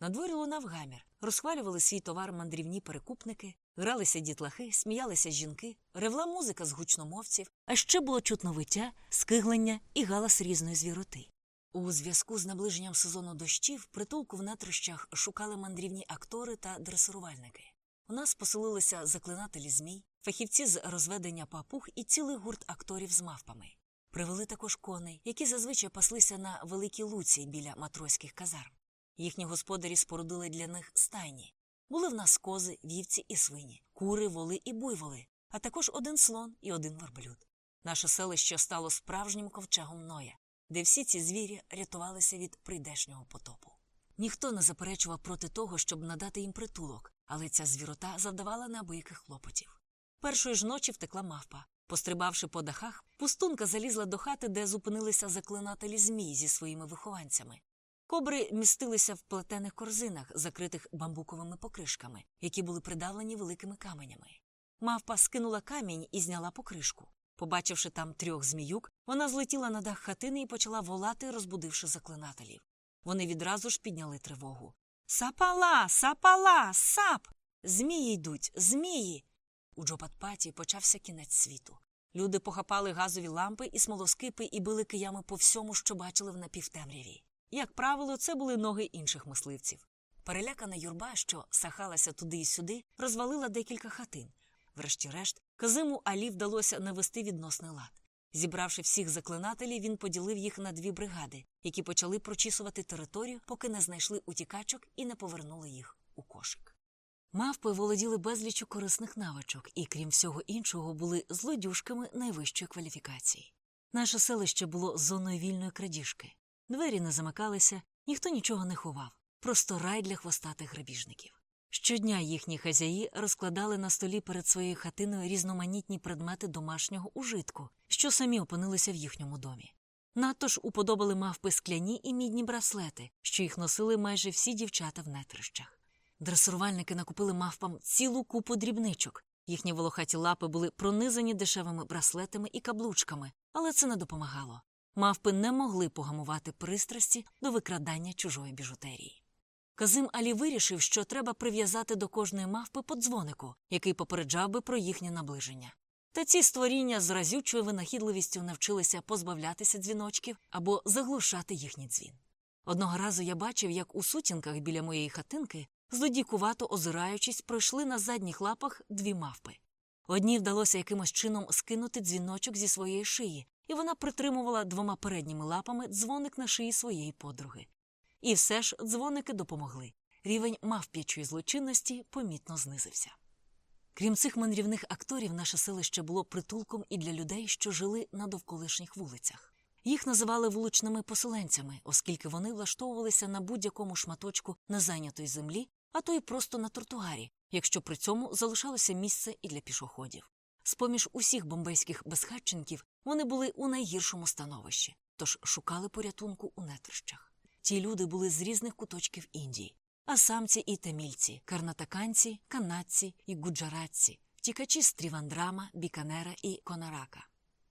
На дворі лунав гамір, розхвалювали свій товар мандрівні перекупники, гралися дітлахи, сміялися жінки, ревла музика з гучномовців, а ще було чутно виття, скиглення і галас різної звіроти. У зв'язку з наближенням сезону дощів притулку в натрищах шукали мандрівні актори та дресирувальники. У нас поселилися заклинателі змій, фахівці з розведення папуг і цілий гурт акторів з мавпами. Привели також коней, які зазвичай паслися на великій луці біля матроських казарм. Їхні господарі спорудили для них стайні. Були в нас кози, вівці і свині, кури, воли і буйволи, а також один слон і один верблюд. Наше селище стало справжнім ковчегом Ноя, де всі ці звірі рятувалися від прийдешнього потопу. Ніхто не заперечував проти того, щоб надати їм притулок, але ця звірота завдавала неабияких хлопотів. Першої ж ночі втекла мавпа. Пострибавши по дахах, пустунка залізла до хати, де зупинилися заклинателі змій зі своїми вихованцями. Кобри містилися в плетених корзинах, закритих бамбуковими покришками, які були придавлені великими каменями. Мавпа скинула камінь і зняла покришку. Побачивши там трьох зміюк, вона злетіла на дах хатини і почала волати, розбудивши заклинателів. Вони відразу ж підняли тривогу. Сапала, сапала, сап! Змії йдуть, змії. У Джопатпаті почався кінець світу. Люди похапали газові лампи і смолоскипи і били киями по всьому, що бачили в напівтемряві. Як правило, це були ноги інших мисливців. Перелякана юрба, що сахалася туди й сюди, розвалила декілька хатин. Врешті-решт, Казиму Алі вдалося навести відносний лад. Зібравши всіх заклинателів, він поділив їх на дві бригади, які почали прочісувати територію, поки не знайшли утікачок і не повернули їх у кошик. Мавпи володіли безліччю корисних навичок і, крім всього іншого, були злодюжками найвищої кваліфікації. Наше селище було зоною вільної крадіжки. Двері не замикалися, ніхто нічого не ховав, просто рай для хвостатих грабіжників. Щодня їхні хазяї розкладали на столі перед своєю хатиною різноманітні предмети домашнього ужитку, що самі опинилися в їхньому домі. Надто ж уподобали мавпи скляні і мідні браслети, що їх носили майже всі дівчата в нетрищах. Дресурувальники накупили мавпам цілу купу дрібничок. Їхні волохаті лапи були пронизані дешевими браслетами і каблучками, але це не допомагало. Мавпи не могли погамувати пристрасті до викрадання чужої біжутерії. Казим Алі вирішив, що треба прив'язати до кожної мавпи по дзвонику, який попереджав би про їхнє наближення. Та ці створіння з разючою винахідливістю навчилися позбавлятися дзвіночків або заглушати їхній дзвін. Одного разу я бачив, як у сутінках біля моєї хатинки, злодійкувато озираючись, пройшли на задніх лапах дві мавпи. Одній вдалося якимось чином скинути дзвіночок зі своєї шиї, і вона притримувала двома передніми лапами дзвоник на шиї своєї подруги. І все ж дзвоники допомогли. Рівень мавп'ячої злочинності помітно знизився. Крім цих мандрівних акторів, наше селище було притулком і для людей, що жили на довколишніх вулицях. Їх називали вуличними поселенцями, оскільки вони влаштовувалися на будь-якому шматочку незайнятої землі, а то й просто на тротуарі, якщо при цьому залишалося місце і для пішоходів. З поміж усіх бомбейських безхатченків вони були у найгіршому становищі, тож шукали порятунку у нетрищах. Ті люди були з різних куточків Індії асамці і тамільці, карнатаканці, канадці і гуджаратці, втікачі з Трівандрама, Біканера і Конарака.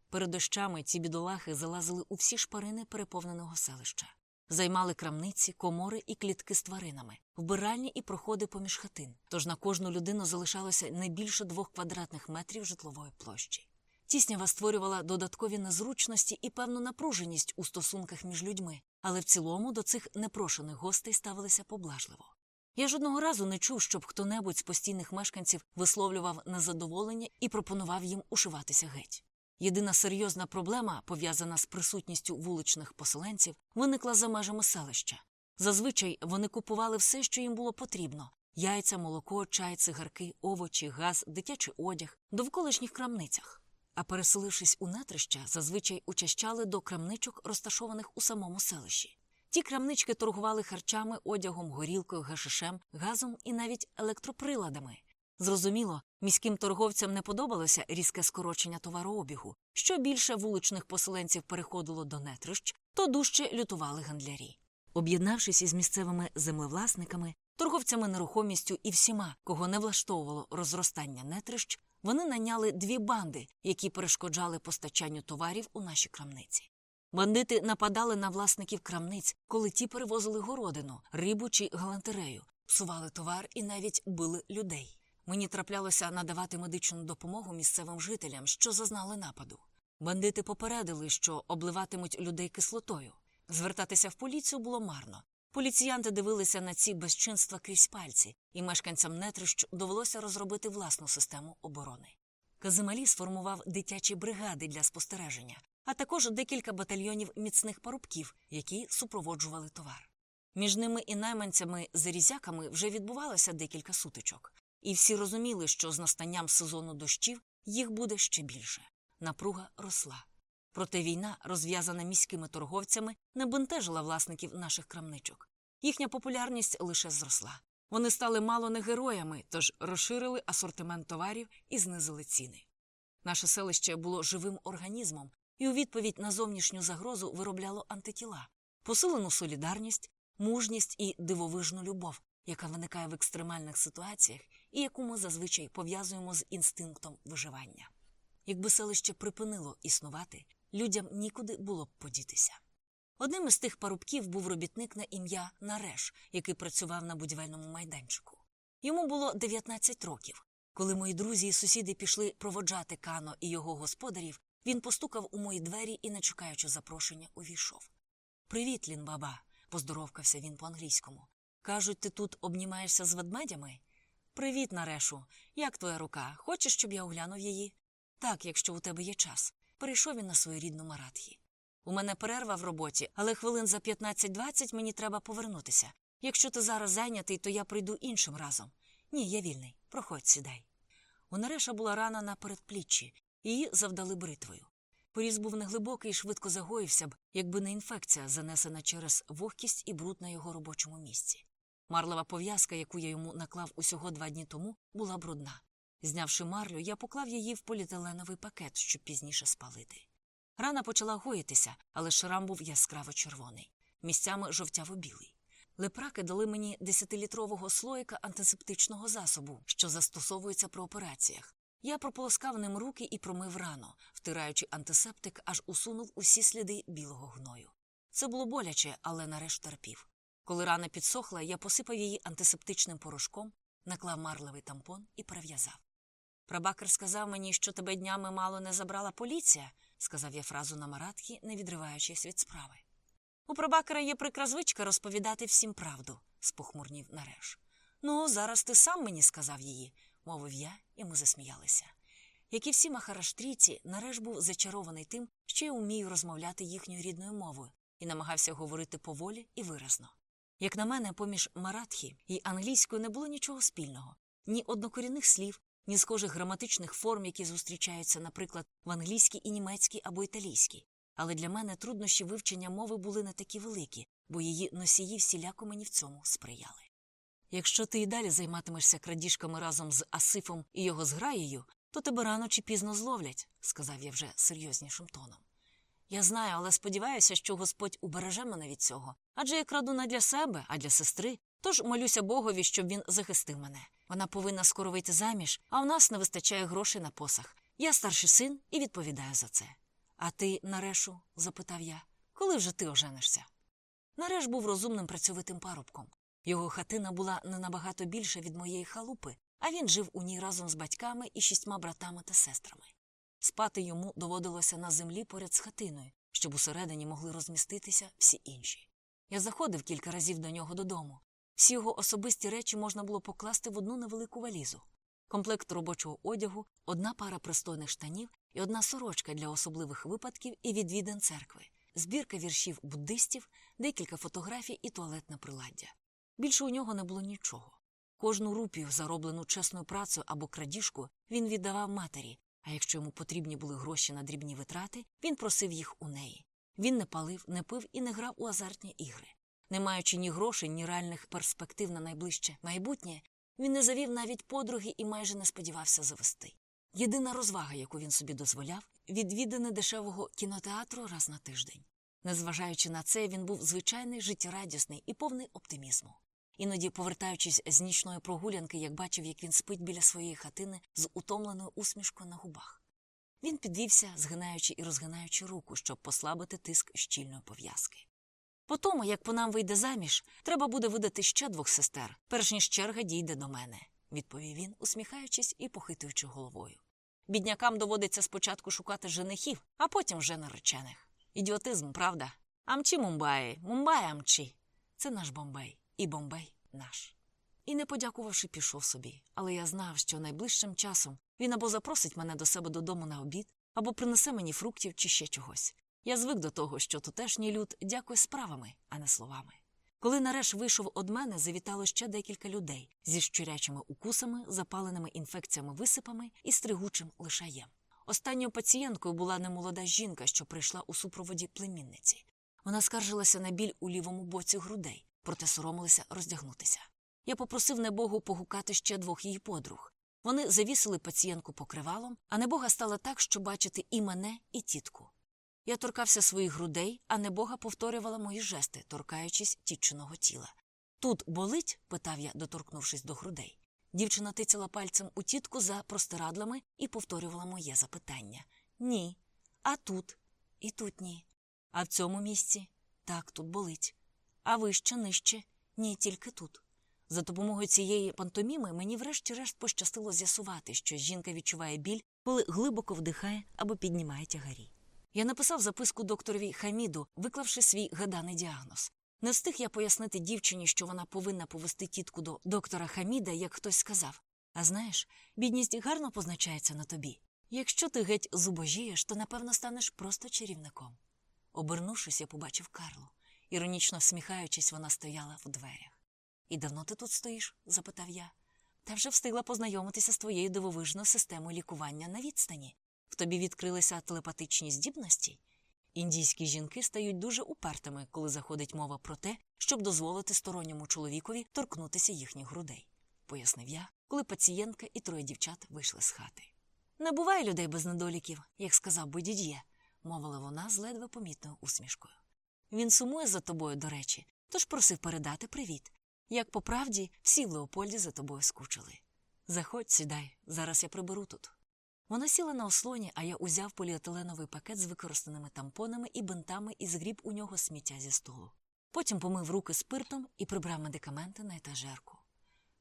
Перед дощами ці бідолахи залазили у всі шпарини переповненого селища, займали крамниці, комори і клітки з тваринами, вбиральні і проходи поміж хатин. Тож на кожну людину залишалося не більше двох квадратних метрів житлової площі. Тіснява створювала додаткові незручності і певну напруженість у стосунках між людьми, але в цілому до цих непрошених гостей ставилися поблажливо. Я жодного разу не чув, щоб хто-небудь з постійних мешканців висловлював незадоволення і пропонував їм ушиватися геть. Єдина серйозна проблема, пов'язана з присутністю вуличних поселенців, виникла за межами селища. Зазвичай вони купували все, що їм було потрібно яйця, молоко, чай, цигарки, овочі, газ, дитячий одяг, довколишніх крамницях. А переселившись у нетрища, зазвичай учащали до крамничок, розташованих у самому селищі. Ті крамнички торгували харчами, одягом, горілкою, гашишем, газом і навіть електроприладами. Зрозуміло, міським торговцям не подобалося різке скорочення товарообігу. Що більше вуличних поселенців переходило до нетрищ, то дужче лютували гандлярі. Об'єднавшись із місцевими землевласниками, торговцями нерухомістю і всіма, кого не влаштовувало розростання нетрищ, вони наняли дві банди, які перешкоджали постачанню товарів у наші крамниці. Бандити нападали на власників крамниць, коли ті перевозили городину, рибу чи галантерею, псували товар і навіть били людей. Мені траплялося надавати медичну допомогу місцевим жителям, що зазнали нападу. Бандити попередили, що обливатимуть людей кислотою. Звертатися в поліцію було марно. Поліціянти дивилися на ці безчинства крізь пальці, і мешканцям нетрищ довелося розробити власну систему оборони. Казималі сформував дитячі бригади для спостереження, а також декілька батальйонів міцних парубків, які супроводжували товар. Між ними і найманцями зарізяками вже відбувалося декілька сутичок, і всі розуміли, що з настанням сезону дощів їх буде ще більше. Напруга росла. Проте війна, розв'язана міськими торговцями, не бентежила власників наших крамничок. Їхня популярність лише зросла. Вони стали мало не героями, тож розширили асортимент товарів і знизили ціни. Наше селище було живим організмом і у відповідь на зовнішню загрозу виробляло антитіла, посилену солідарність, мужність і дивовижну любов, яка виникає в екстремальних ситуаціях і яку ми зазвичай пов'язуємо з інстинктом виживання. Якби селище припинило існувати, людям нікуди було б подітися. Одним із тих парубків був робітник на ім'я Нареш, який працював на будівельному майданчику. Йому було 19 років. Коли мої друзі і сусіди пішли проводжати Кано і його господарів, він постукав у мої двері і, не чекаючи запрошення, увійшов. Привіт, Лінбаба, поздоровкався він по-англійському. Кажуть, ти тут обнімаєшся з ведмедями? Привіт, Нарешу. Як твоя рука? Хочеш, щоб я оглянув її? Так, якщо у тебе є час. Перейшов він на свою рідну Маратхі. У мене перерва в роботі, але хвилин за 15-20 мені треба повернутися. Якщо ти зараз зайнятий, то я прийду іншим разом. Ні, я вільний. Проходь, сідай. У Нареша була рана на передпліччі, її завдали бритвою. Поріз був неглибокий і швидко загоївся б, якби не інфекція, занесена через вогкість і бруд на його робочому місці. Марлова пов'язка, яку я йому наклав усього два дні тому, була брудна. Знявши марлю, я поклав її в поліетиленовий пакет, щоб пізніше спалити. Рана почала гоїтися, але шрам був яскраво червоний, місцями жовтяво білий. Лепраки дали мені десятилітрового слоїка антисептичного засобу, що застосовується при операціях. Я прополоскав ним руки і промив рану, втираючи антисептик, аж усунув усі сліди білого гною. Це було боляче, але нарешті терпів. Коли рана підсохла, я посипав її антисептичним порошком, наклав марливий тампон і перев'язав. Прабакер сказав мені, що тебе днями мало не забрала поліція, сказав я фразу на маратхі, не відриваючись від справи. У прабакера є прикра звичка розповідати всім правду, спохмурнів нареш. Ну, зараз ти сам мені сказав її, мовив я, і ми засміялися. Як і всі махараштрійці, нареш був зачарований тим, що я вмію розмовляти їхньою рідною мовою, і намагався говорити поволі і виразно. Як на мене, поміж маратхі і англійською не було нічого спільного, ні однокорінних слів, ні схожих граматичних форм, які зустрічаються, наприклад, в англійській і німецькій або італійській. Але для мене труднощі вивчення мови були не такі великі, бо її носії всіляко мені в цьому сприяли. Якщо ти і далі займатимешся крадіжками разом з Асифом і його зграєю, то тебе рано чи пізно зловлять, сказав я вже серйознішим тоном. Я знаю, але сподіваюся, що Господь убереже мене від цього. Адже я краду не для себе, а для сестри. Тож молюся Богові, щоб він захистив мене. Вона повинна скоро вийти заміж, а в нас не вистачає грошей на посах. Я старший син і відповідаю за це. А ти, Нарешу? запитав я, коли вже ти оженишся? Нареш був розумним працьовитим парубком. Його хатина була не набагато більша від моєї халупи, а він жив у ній разом з батьками і шістьма братами та сестрами. Спати йому доводилося на землі поряд з хатиною, щоб усередині могли розміститися всі інші. Я заходив кілька разів до нього додому. Всі його особисті речі можна було покласти в одну невелику валізу. Комплект робочого одягу, одна пара пристойних штанів і одна сорочка для особливих випадків і відвідин церкви, збірка віршів буддистів, декілька фотографій і туалетне приладдя. Більше у нього не було нічого. Кожну рупію, зароблену чесною працею або крадіжку, він віддавав матері, а якщо йому потрібні були гроші на дрібні витрати, він просив їх у неї. Він не палив, не пив і не грав у азартні ігри. Не маючи ні грошей, ні реальних перспектив на найближче майбутнє, він не завів навіть подруги і майже не сподівався завести. Єдина розвага, яку він собі дозволяв, відвідини дешевого кінотеатру раз на тиждень. Незважаючи на це, він був звичайний, життєрадісний і повний оптимізму. Іноді, повертаючись з нічної прогулянки, як бачив, як він спить біля своєї хатини з утомленою усмішкою на губах. Він підвівся, згинаючи і розгинаючи руку, щоб послабити тиск щільної пов'язки. По тому, як по нам вийде заміж, треба буде видати ще двох сестер, перш ніж черга дійде до мене, відповів він, усміхаючись і похитуючи головою. Біднякам доводиться спочатку шукати женихів, а потім вже наречених. Ідіотизм, правда? Амчі Мумбаї, Мумбай амчі. Це наш Бомбей, і Бомбей наш. І не подякувавши, пішов собі, але я знав, що найближчим часом він або запросить мене до себе додому на обід, або принесе мені фруктів чи ще чогось. Я звик до того, що тутешній люд дякує справами, а не словами. Коли нареш вийшов од мене, завітало ще декілька людей зі щурячими укусами, запаленими інфекціями висипами і стригучим лишаєм. Останньою пацієнткою була немолода жінка, що прийшла у супроводі племінниці. Вона скаржилася на біль у лівому боці грудей, проте соромилася роздягнутися. Я попросив небогу погукати ще двох її подруг. Вони завісили пацієнтку покривалом, а небога стала так, що бачити і мене, і тітку. Я торкався своїх грудей, а небога повторювала мої жести, торкаючись тітчиного тіла. Тут болить? питав я, доторкнувшись до грудей. Дівчина тицяла пальцем у тітку за простирадлами і повторювала моє запитання Ні. А тут? І тут ні. А в цьому місці? Так, тут болить. А вище, нижче? Ні, тільки тут. За допомогою цієї пантоміми мені врешті-решт пощастило з'ясувати, що жінка відчуває біль, коли глибоко вдихає або піднімає тягарі. Я написав записку докторові Хаміду, виклавши свій гаданий діагноз. Не встиг я пояснити дівчині, що вона повинна повести тітку до доктора Хаміда, як хтось сказав. А знаєш, бідність гарно позначається на тобі. Якщо ти геть зубожієш, то напевно станеш просто чарівником. Обернувшись, я побачив Карлу. Іронічно всміхаючись, вона стояла в дверях. І давно ти тут стоїш? запитав я. Та вже встигла познайомитися з твоєю дивовижною системою лікування на відстані. В тобі відкрилися телепатичні здібності. Індійські жінки стають дуже упертими, коли заходить мова про те, щоб дозволити сторонньому чоловікові торкнутися їхніх грудей, пояснив я, коли пацієнтка і троє дівчат вийшли з хати. Не буває людей без недоліків, як сказав би дід'є, мовила вона з ледве помітною усмішкою. Він сумує за тобою, до речі, тож просив передати привіт. Як по правді, всі в Леопольді за тобою скучили. Заходь, сідай, зараз я приберу тут. Вона сіла на ослоні, а я узяв поліетиленовий пакет з використаними тампонами і бинтами і згріб у нього сміття зі столу. Потім помив руки спиртом і прибрав медикаменти на етажерку.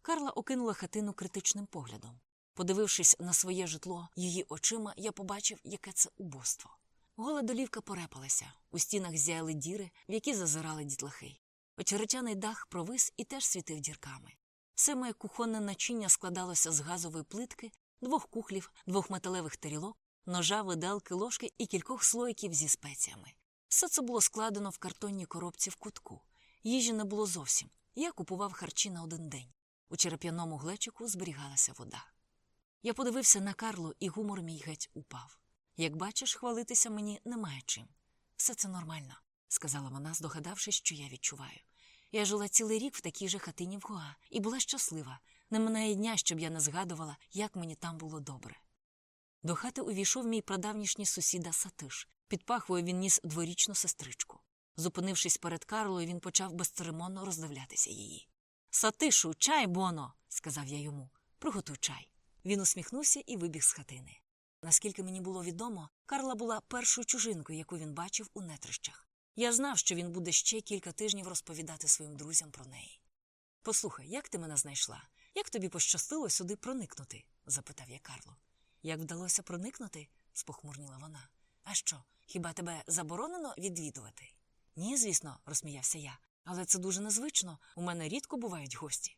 Карла окинула хатину критичним поглядом. Подивившись на своє житло її очима, я побачив, яке це убоство. Гола долівка порепалася, у стінах зяяли діри, в які зазирали дітлахи. Очеретяний дах провис і теж світив дірками. Все моє кухонне начиння складалося з газової плитки, двох кухлів, двох металевих тарілок, ножа, виделки, ложки і кількох слоїків зі спеціями. Все це було складено в картонній коробці в кутку. Їжі не було зовсім. Я купував харчі на один день. У череп'яному глечику зберігалася вода. Я подивився на Карлу, і гумор мій геть упав. Як бачиш, хвалитися мені немає чим. Все це нормально, сказала вона, здогадавшись, що я відчуваю. Я жила цілий рік в такій же хатині в Гоа і була щаслива. Не минає дня, щоб я не згадувала, як мені там було добре. До хати увійшов мій прадавнішній сусіда Сатиш. Під пахвою він ніс дворічну сестричку. Зупинившись перед Карлою, він почав безцеремонно роздивлятися її. Сатишу, чай, боно, сказав я йому. Приготуй чай. Він усміхнувся і вибіг з хатини. Наскільки мені було відомо, Карла була першою чужинкою, яку він бачив у нетрищах. Я знав, що він буде ще кілька тижнів розповідати своїм друзям про неї. Послухай, як ти мене знайшла? Як тобі пощастило сюди проникнути? запитав я Карлу. Як вдалося проникнути? спохмурніла вона. А що, хіба тебе заборонено відвідувати? Ні, звісно, розсміявся я. Але це дуже незвично. У мене рідко бувають гості.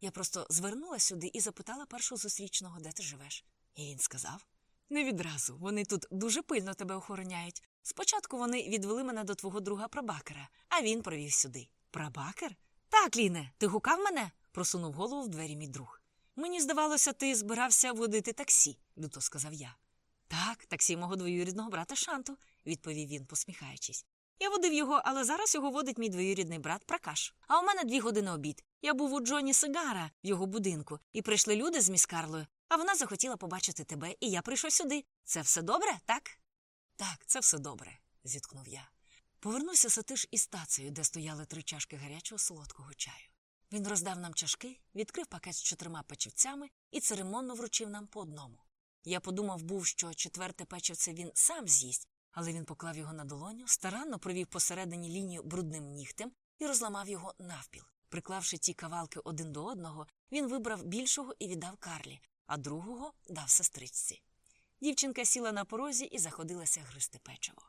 Я просто звернула сюди і запитала першого зустрічного, де ти живеш. І він сказав не відразу. Вони тут дуже пильно тебе охороняють. Спочатку вони відвели мене до твого друга прабакера, а він провів сюди. Прабакер? Так, Ліне, ти гукав мене? просунув голову в двері мій друг. Мені здавалося, ти збирався водити таксі, люто сказав я. Так, таксі мого двоюрідного брата Шанту, відповів він, посміхаючись. Я водив його, але зараз його водить мій двоюрідний брат Пракаш. А у мене дві години обід. Я був у Джоні Сигара в його будинку, і прийшли люди з міс Карлою, а вона захотіла побачити тебе, і я прийшов сюди. Це все добре, так? Так, це все добре, зіткнув я. Повернувся Сатиш із тацею, де стояли три чашки гарячого солодкого чаю. Він роздав нам чашки, відкрив пакет з чотирма печівцями і церемонно вручив нам по одному. Я подумав був, що четверте печивце він сам з'їсть, але він поклав його на долоню, старанно провів посередині лінію брудним нігтем і розламав його навпіл. Приклавши ті кавалки один до одного, він вибрав більшого і віддав Карлі, а другого дав сестричці. Дівчинка сіла на порозі і заходилася гризти печиво.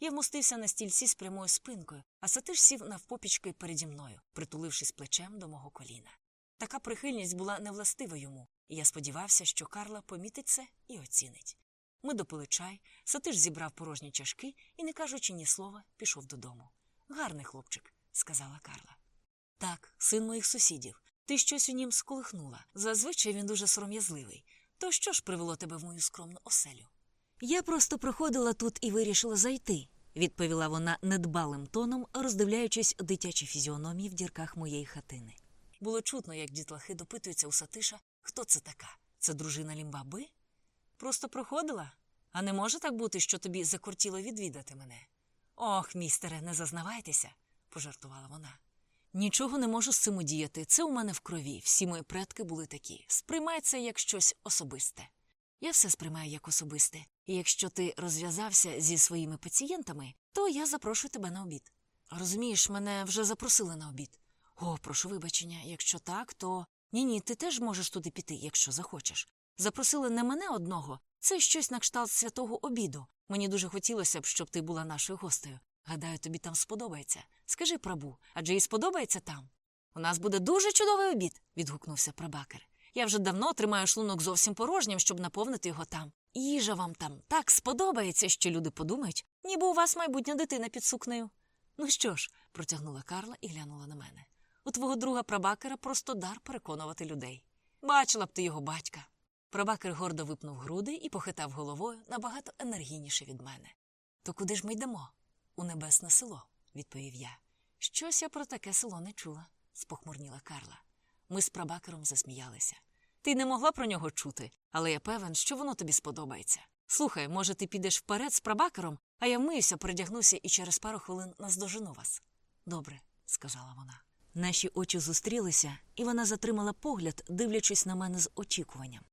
Я вмостився на стільці з прямою спинкою, а Сатиш сів навпопічки переді мною, притулившись плечем до мого коліна. Така прихильність була невластива йому, і я сподівався, що Карла помітить це і оцінить. Ми допили чай, Сатиш зібрав порожні чашки і, не кажучи ні слова, пішов додому. Гарний хлопчик, сказала Карла. Так, син моїх сусідів. Ти щось у нім сколихнула. Зазвичай він дуже сором'язливий. То що ж привело тебе в мою скромну оселю? Я просто проходила тут і вирішила зайти, відповіла вона недбалим тоном, роздивляючись дитячі фізіономії в дірках моєї хатини. Було чутно, як дітлахи допитуються у Сатиша, хто це така? Це дружина лімбаби? Просто проходила? А не може так бути, що тобі закортіло відвідати мене? Ох, містере, не зазнавайтеся, пожартувала вона. Нічого не можу з цим удіяти. Це у мене в крові. Всі мої предки були такі. Сприймай це як щось особисте. Я все сприймаю як особисте, і якщо ти розв'язався зі своїми пацієнтами, то я запрошую тебе на обід. Розумієш, мене вже запросили на обід. О, прошу вибачення, якщо так, то ні ні, ти теж можеш туди піти, якщо захочеш. Запросили не мене одного, це щось на кшталт святого обіду. Мені дуже хотілося б, щоб ти була нашою гостею. Гадаю, тобі там сподобається. Скажи прабу, адже їй сподобається там. У нас буде дуже чудовий обід, відгукнувся прабакер. Я вже давно тримаю шлунок зовсім порожнім, щоб наповнити його там. Їжа вам там так сподобається, що люди подумають, ніби у вас майбутня дитина під сукнею. Ну що ж, протягнула Карла і глянула на мене. У твого друга прабакера просто дар переконувати людей. Бачила б ти його батька. Прабакер гордо випнув груди і похитав головою набагато енергійніше від мене. То куди ж ми йдемо? У небесне село, відповів я. Щось я про таке село не чула, спохмурніла Карла. Ми з прабакером засміялися. Ти не могла про нього чути, але я певен, що воно тобі сподобається. Слухай, може, ти підеш вперед з прабакером, а я вмиюся, передягнуся і через пару хвилин наздожену вас. Добре, сказала вона. Наші очі зустрілися, і вона затримала погляд, дивлячись на мене з очікуванням.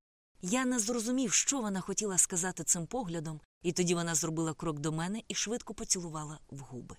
Я не зрозумів, що вона хотіла сказати цим поглядом, і тоді вона зробила крок до мене і швидко поцілувала в губи.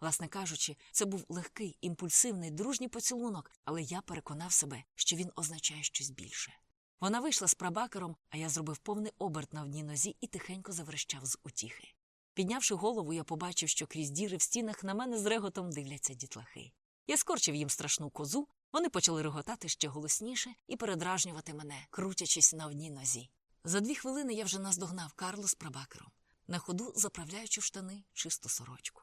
Власне кажучи, це був легкий, імпульсивний, дружній поцілунок, але я переконав себе, що він означає щось більше. Вона вийшла з прабакером, а я зробив повний оберт на одній нозі і тихенько заверещав з утіхи. Піднявши голову, я побачив, що крізь діри в стінах на мене з реготом дивляться дітлахи. Я скорчив їм страшну козу, вони почали реготати ще голосніше і передражнювати мене, крутячись на одній нозі. За дві хвилини я вже наздогнав Карло з прабакером, на ходу заправляючи в штани чисту сорочку.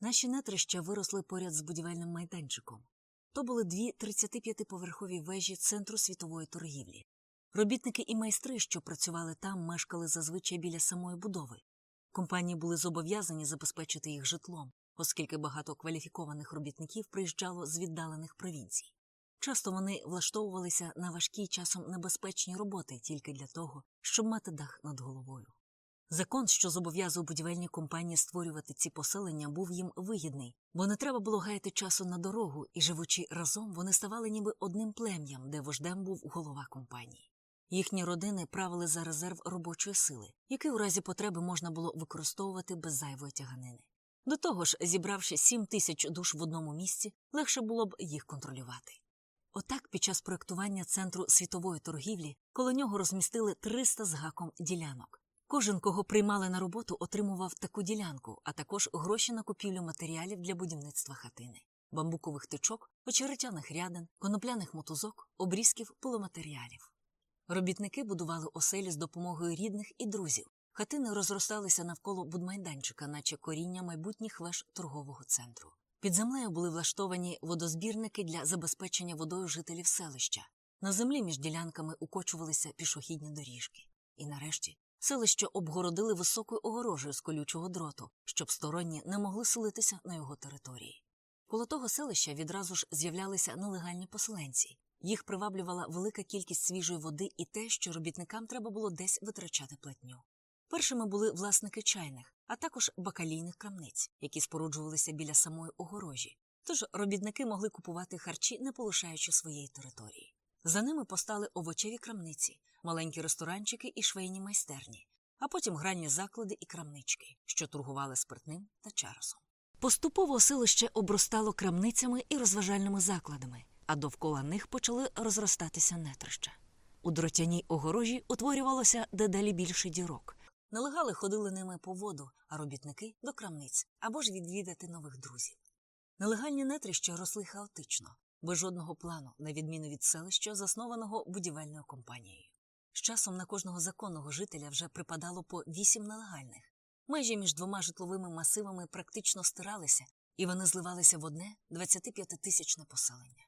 Наші нетрища виросли поряд з будівельним майданчиком. То були дві 35-поверхові вежі центру світової торгівлі. Робітники і майстри, що працювали там, мешкали зазвичай біля самої будови. Компанії були зобов'язані забезпечити їх житлом, оскільки багато кваліфікованих робітників приїжджало з віддалених провінцій. Часто вони влаштовувалися на важкі часом небезпечні роботи тільки для того, щоб мати дах над головою. Закон, що зобов'язував будівельні компанії створювати ці поселення, був їм вигідний, бо не треба було гаяти часу на дорогу, і, живучи разом, вони ставали ніби одним плем'ям, де вождем був голова компанії. Їхні родини правили за резерв робочої сили, який у разі потреби можна було використовувати без зайвої тяганини. До того ж, зібравши сім тисяч душ в одному місці, легше було б їх контролювати. Отак, під час проєктування центру світової торгівлі, коло нього розмістили 300 з гаком ділянок. Кожен, кого приймали на роботу, отримував таку ділянку, а також гроші на купівлю матеріалів для будівництва хатини, бамбукових тичок, очеретяних рядин, конопляних мотузок, обрізків пиломатеріалів. Робітники будували оселі з допомогою рідних і друзів. Хатини розросталися навколо будмайданчика, наче коріння майбутніх веж торгового центру. Під землею були влаштовані водозбірники для забезпечення водою жителів селища. На землі між ділянками укочувалися пішохідні доріжки. І нарешті селище обгородили високою огорожею з колючого дроту, щоб сторонні не могли селитися на його території. Коло того селища відразу ж з'являлися нелегальні поселенці. Їх приваблювала велика кількість свіжої води і те, що робітникам треба було десь витрачати платню. Першими були власники чайних, а також бакалійних крамниць, які споруджувалися біля самої огорожі. Тож робітники могли купувати харчі, не полишаючи своєї території. За ними постали овочеві крамниці, маленькі ресторанчики і швейні майстерні, а потім гральні заклади і крамнички, що торгували спиртним та чаросом. Поступово селище обростало крамницями і розважальними закладами, а довкола них почали розростатися нетрища. У дротяній огорожі утворювалося дедалі більше дірок. Нелегали ходили ними по воду, а робітники до крамниць або ж відвідати нових друзів. Нелегальні нетрища росли хаотично, без жодного плану, на відміну від селища, заснованого будівельною компанією. З часом на кожного законного жителя вже припадало по вісім нелегальних. Межі між двома житловими масивами практично стиралися, і вони зливалися в одне 25-тисячне поселення.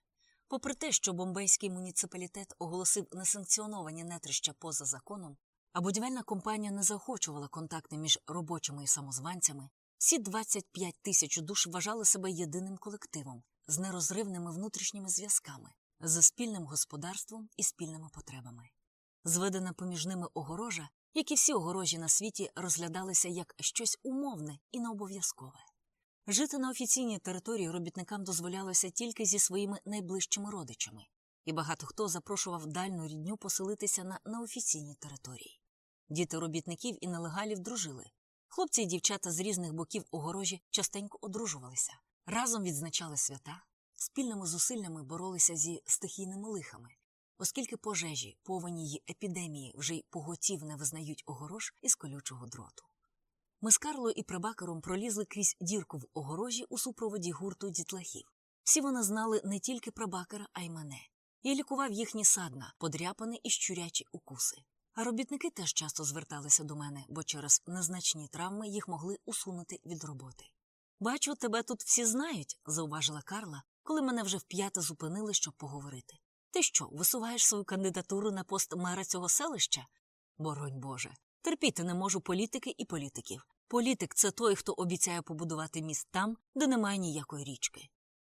Попри те, що бомбейський муніципалітет оголосив несанкціоновані нетрища поза законом, а будівельна компанія не заохочувала контакти між робочими і самозванцями, всі 25 тисяч душ вважали себе єдиним колективом з нерозривними внутрішніми зв'язками, з спільним господарством і спільними потребами. Зведена поміж ними огорожа, як і всі огорожі на світі, розглядалися як щось умовне і необов'язкове. Жити на офіційній території робітникам дозволялося тільки зі своїми найближчими родичами, і багато хто запрошував дальну рідню поселитися на неофіційній території. Діти робітників і нелегалів дружили. Хлопці і дівчата з різних боків огорожі частенько одружувалися, разом відзначали свята, спільними зусиллями боролися зі стихійними лихами, оскільки пожежі, повені й епідемії вже й поготів не визнають огорож із колючого дроту. Ми з Карлою і прабакером пролізли крізь дірку в огорожі у супроводі гурту дітлахів. Всі вони знали не тільки прабакера, а й мене. Я лікував їхні садна, подряпани і щурячі укуси. А робітники теж часто зверталися до мене, бо через незначні травми їх могли усунути від роботи. Бачу, тебе тут всі знають, зауважила Карла, коли мене вже вп'яте зупинили, щоб поговорити. Ти що, висуваєш свою кандидатуру на пост мера цього селища? Боронь Боже, терпіти не можу політики і політиків. Політик це той, хто обіцяє побудувати міст там, де немає ніякої річки.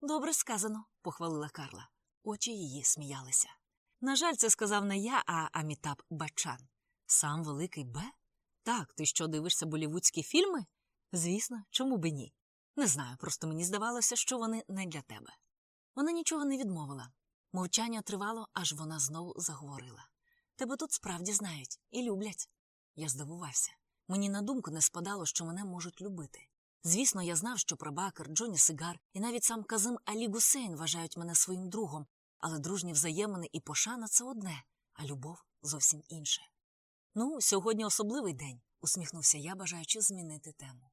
Добре сказано, похвалила Карла. Очі її сміялися. На жаль, це сказав не я, а Амітаб Бачан. Сам великий Б? Так, ти що дивишся болівудські фільми? Звісно, чому би ні? Не знаю, просто мені здавалося, що вони не для тебе. Вона нічого не відмовила. Мовчання тривало, аж вона знову заговорила. Тебе тут справді знають і люблять. Я здивувався. Мені на думку не спадало, що мене можуть любити. Звісно, я знав, що прабакер, Джоні Сигар і навіть сам Казим Алі Гусейн вважають мене своїм другом, але дружні взаємини і пошана це одне, а любов зовсім інше. Ну, сьогодні особливий день, усміхнувся я, бажаючи змінити тему.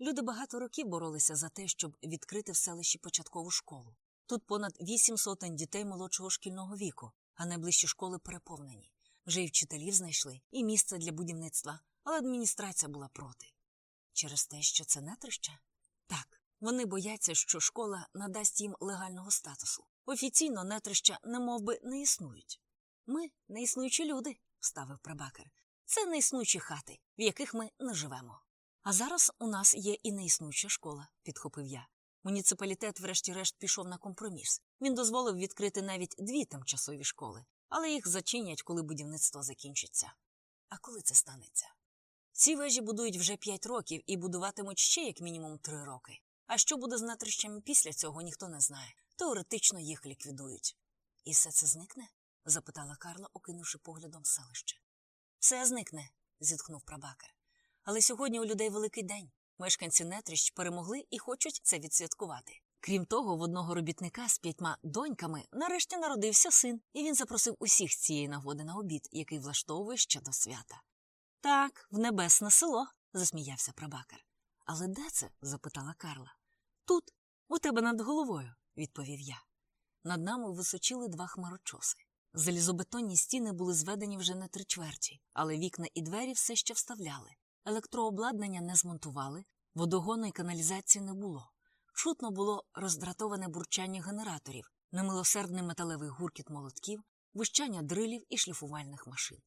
Люди багато років боролися за те, щоб відкрити в селищі початкову школу. Тут понад вісім сотень дітей молодшого шкільного віку, а найближчі школи переповнені. Вже і вчителів знайшли, і місце для будівництва, але адміністрація була проти. Через те, що це нетрища? Так, вони бояться, що школа надасть їм легального статусу. Офіційно нетрища немов би не існують. Ми неіснуючі люди, вставив прабакер. Це неіснуючі хати, в яких ми не живемо. А зараз у нас є і неіснуюча школа, підхопив я. Муніципалітет, врешті-решт, пішов на компроміс. Він дозволив відкрити навіть дві тимчасові школи, але їх зачинять, коли будівництво закінчиться. А коли це станеться? Ці вежі будують вже п'ять років і будуватимуть ще як мінімум три роки. А що буде з натрищами після цього, ніхто не знає. Теоретично їх ліквідують. І все це зникне? запитала Карла, окинувши поглядом селище. Все зникне, зітхнув прабакер. Але сьогодні у людей великий день. Мешканці нетрищ перемогли і хочуть це відсвяткувати. Крім того, в одного робітника з п'ятьма доньками нарешті народився син, і він запросив усіх цієї нагоди на обід, який влаштовує ще до свята. Так, в небесне село, засміявся прабакер. Але де це? запитала Карла. Тут, у тебе над головою, відповів я. Над нами височили два хмарочоси. Залізобетонні стіни були зведені вже на три чверті, але вікна і двері все ще вставляли. Електрообладнання не змонтували, водогону і каналізації не було. Чутно було роздратоване бурчання генераторів, немилосердний металевий гуркіт молотків, вищання дрилів і шліфувальних машин.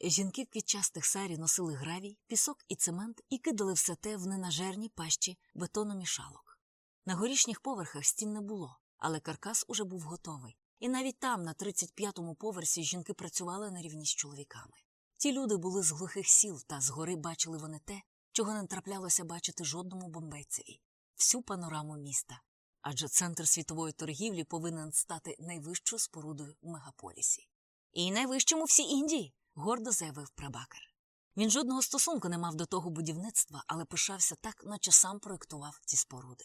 Жінки в квітчастих сарі носили гравій, пісок і цемент і кидали все те в ненажерні пащі бетономішалок. На горішніх поверхах стін не було, але каркас уже був готовий. І навіть там, на 35-му поверсі, жінки працювали на рівні з чоловіками. Ті люди були з глухих сіл, та згори бачили вони те, чого не траплялося бачити жодному бомбейцеві всю панораму міста. Адже центр світової торгівлі повинен стати найвищою спорудою в мегаполісі. І найвищим у всій Індії, гордо заявив прабакер. Він жодного стосунку не мав до того будівництва, але пишався так, наче сам проєктував ці споруди.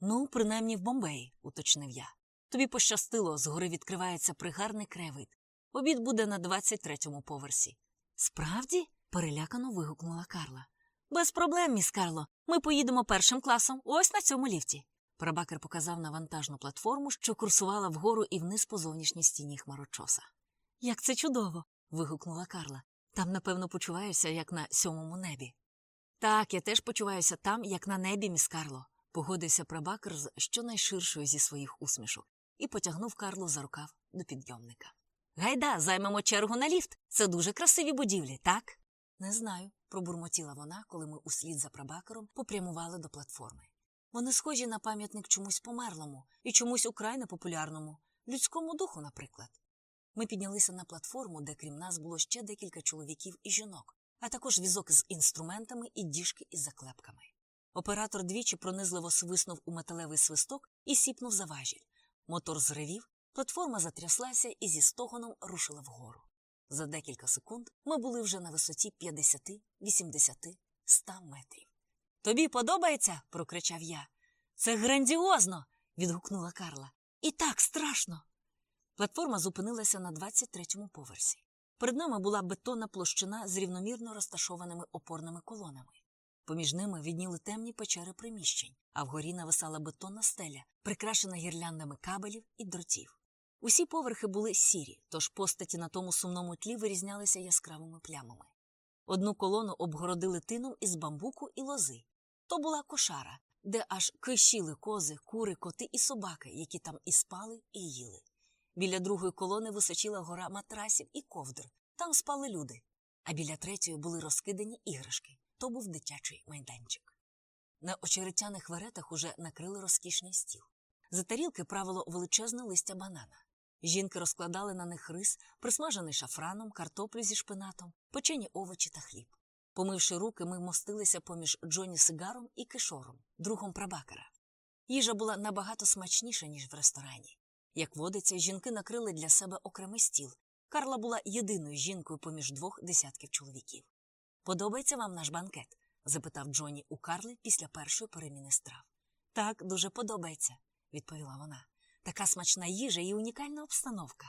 Ну, принаймні в Бомбеї, уточнив я. Тобі пощастило, згори відкривається пригарний кревид. Обід буде на 23-му поверсі. Справді? перелякано вигукнула Карла. Без проблем, міс Карло. Ми поїдемо першим класом, ось на цьому ліфті. Прабакер показав на вантажну платформу, що курсувала вгору і вниз по зовнішній стіні хмарочоса. Як це чудово. вигукнула Карла. Там, напевно, почуваєшся, як на сьомому небі. Так, я теж почуваюся там, як на небі, міс Карло, погодився прабакер з щонайширшою зі своїх усмішок і потягнув Карлу за рукав до підйомника. Гайда, займемо чергу на ліфт. Це дуже красиві будівлі, так? Не знаю, пробурмотіла вона, коли ми услід за прабакером попрямували до платформи. Вони схожі на пам'ятник чомусь померлому і чомусь украй непопулярному, людському духу, наприклад. Ми піднялися на платформу, де крім нас було ще декілька чоловіків і жінок, а також візок з інструментами і діжки із заклепками. Оператор двічі пронизливо свиснув у металевий свисток і сіпнув за важіль. Мотор зревів, платформа затряслася і зі стогоном рушила вгору. За декілька секунд ми були вже на висоті 50, 80, 100 метрів. Тобі подобається? прокричав я. Це грандіозно. відгукнула Карла. І так страшно. Платформа зупинилася на 23-му поверсі. Перед нами була бетонна площина з рівномірно розташованими опорними колонами. Поміж ними відніли темні печери приміщень, а вгорі нависала бетонна стеля, прикрашена гірляндами кабелів і дротів. Усі поверхи були сірі, тож постаті на тому сумному тлі вирізнялися яскравими плямами. Одну колону обгородили тином із бамбуку і лози. То була кошара, де аж кишіли кози, кури, коти і собаки, які там і спали, і їли. Біля другої колони височила гора матрасів і ковдр. Там спали люди. А біля третьої були розкидані іграшки. То був дитячий майданчик. На очеретяних веретах уже накрили розкішний стіл. За тарілки правило величезне листя банана. Жінки розкладали на них рис, присмажений шафраном, картоплю зі шпинатом, печені овочі та хліб. Помивши руки, ми мостилися поміж Джоні Сигаром і кишором, другом прабакера. Їжа була набагато смачніша, ніж в ресторані. Як водиться, жінки накрили для себе окремий стіл. Карла була єдиною жінкою поміж двох десятків чоловіків. Подобається вам наш банкет? запитав Джоні у Карли після першої переміни страв. Так, дуже подобається, відповіла вона. Така смачна їжа і унікальна обстановка.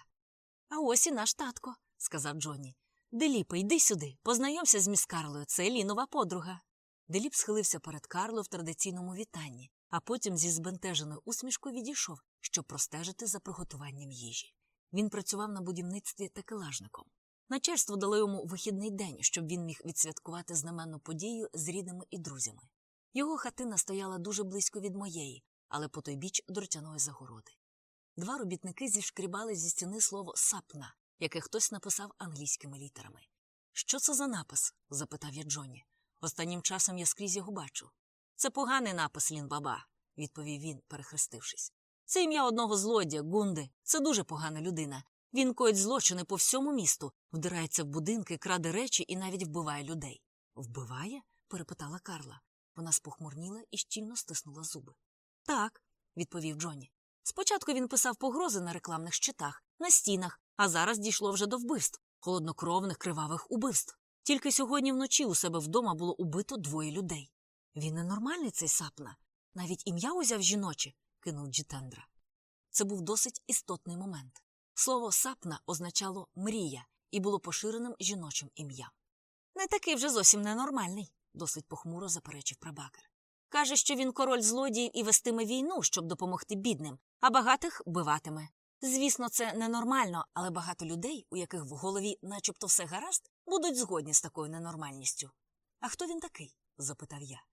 А ось і наш татко, сказав Джоні. Деліпе, йди сюди, познайомся з міс Карлою, це Лінова подруга. Деліп схилився перед Карлою в традиційному вітанні, а потім зі збентеженою усмішкою відійшов, щоб простежити за приготуванням їжі. Він працював на будівництві такелажником. Начальство дало йому вихідний день, щоб він міг відсвяткувати знаменну подію з рідними і друзями. Його хатина стояла дуже близько від моєї, але по той біч дротяної загороди. Два робітники зішкрібали зі стіни слово сапна, яке хтось написав англійськими літерами. Що це за напис? запитав я Джонні. Останнім часом я скрізь його бачу. Це поганий напис, Лінбаба, відповів він, перехрестившись. Це ім'я одного злодія, Гунди. Це дуже погана людина. Він коїть злочини по всьому місту, вдирається в будинки, краде речі і навіть вбиває людей. Вбиває? перепитала Карла. Вона спохмурніла і щільно стиснула зуби. Так, відповів Джонні. Спочатку він писав погрози на рекламних щитах, на стінах, а зараз дійшло вже до вбивств, холоднокровних кривавих убивств. Тільки сьогодні вночі у себе вдома було убито двоє людей. Він ненормальний, цей сапна. Навіть ім'я узяв жіноче, кинув Джітендра. Це був досить істотний момент. Слово сапна означало мрія і було поширеним жіночим ім'ям. Не такий вже зовсім ненормальний, досить похмуро заперечив прабакер. Каже, що він король злодіїв і вестиме війну, щоб допомогти бідним, а багатих вбиватиме. Звісно, це ненормально, але багато людей, у яких в голові начебто все гаразд, будуть згодні з такою ненормальністю. А хто він такий? запитав я.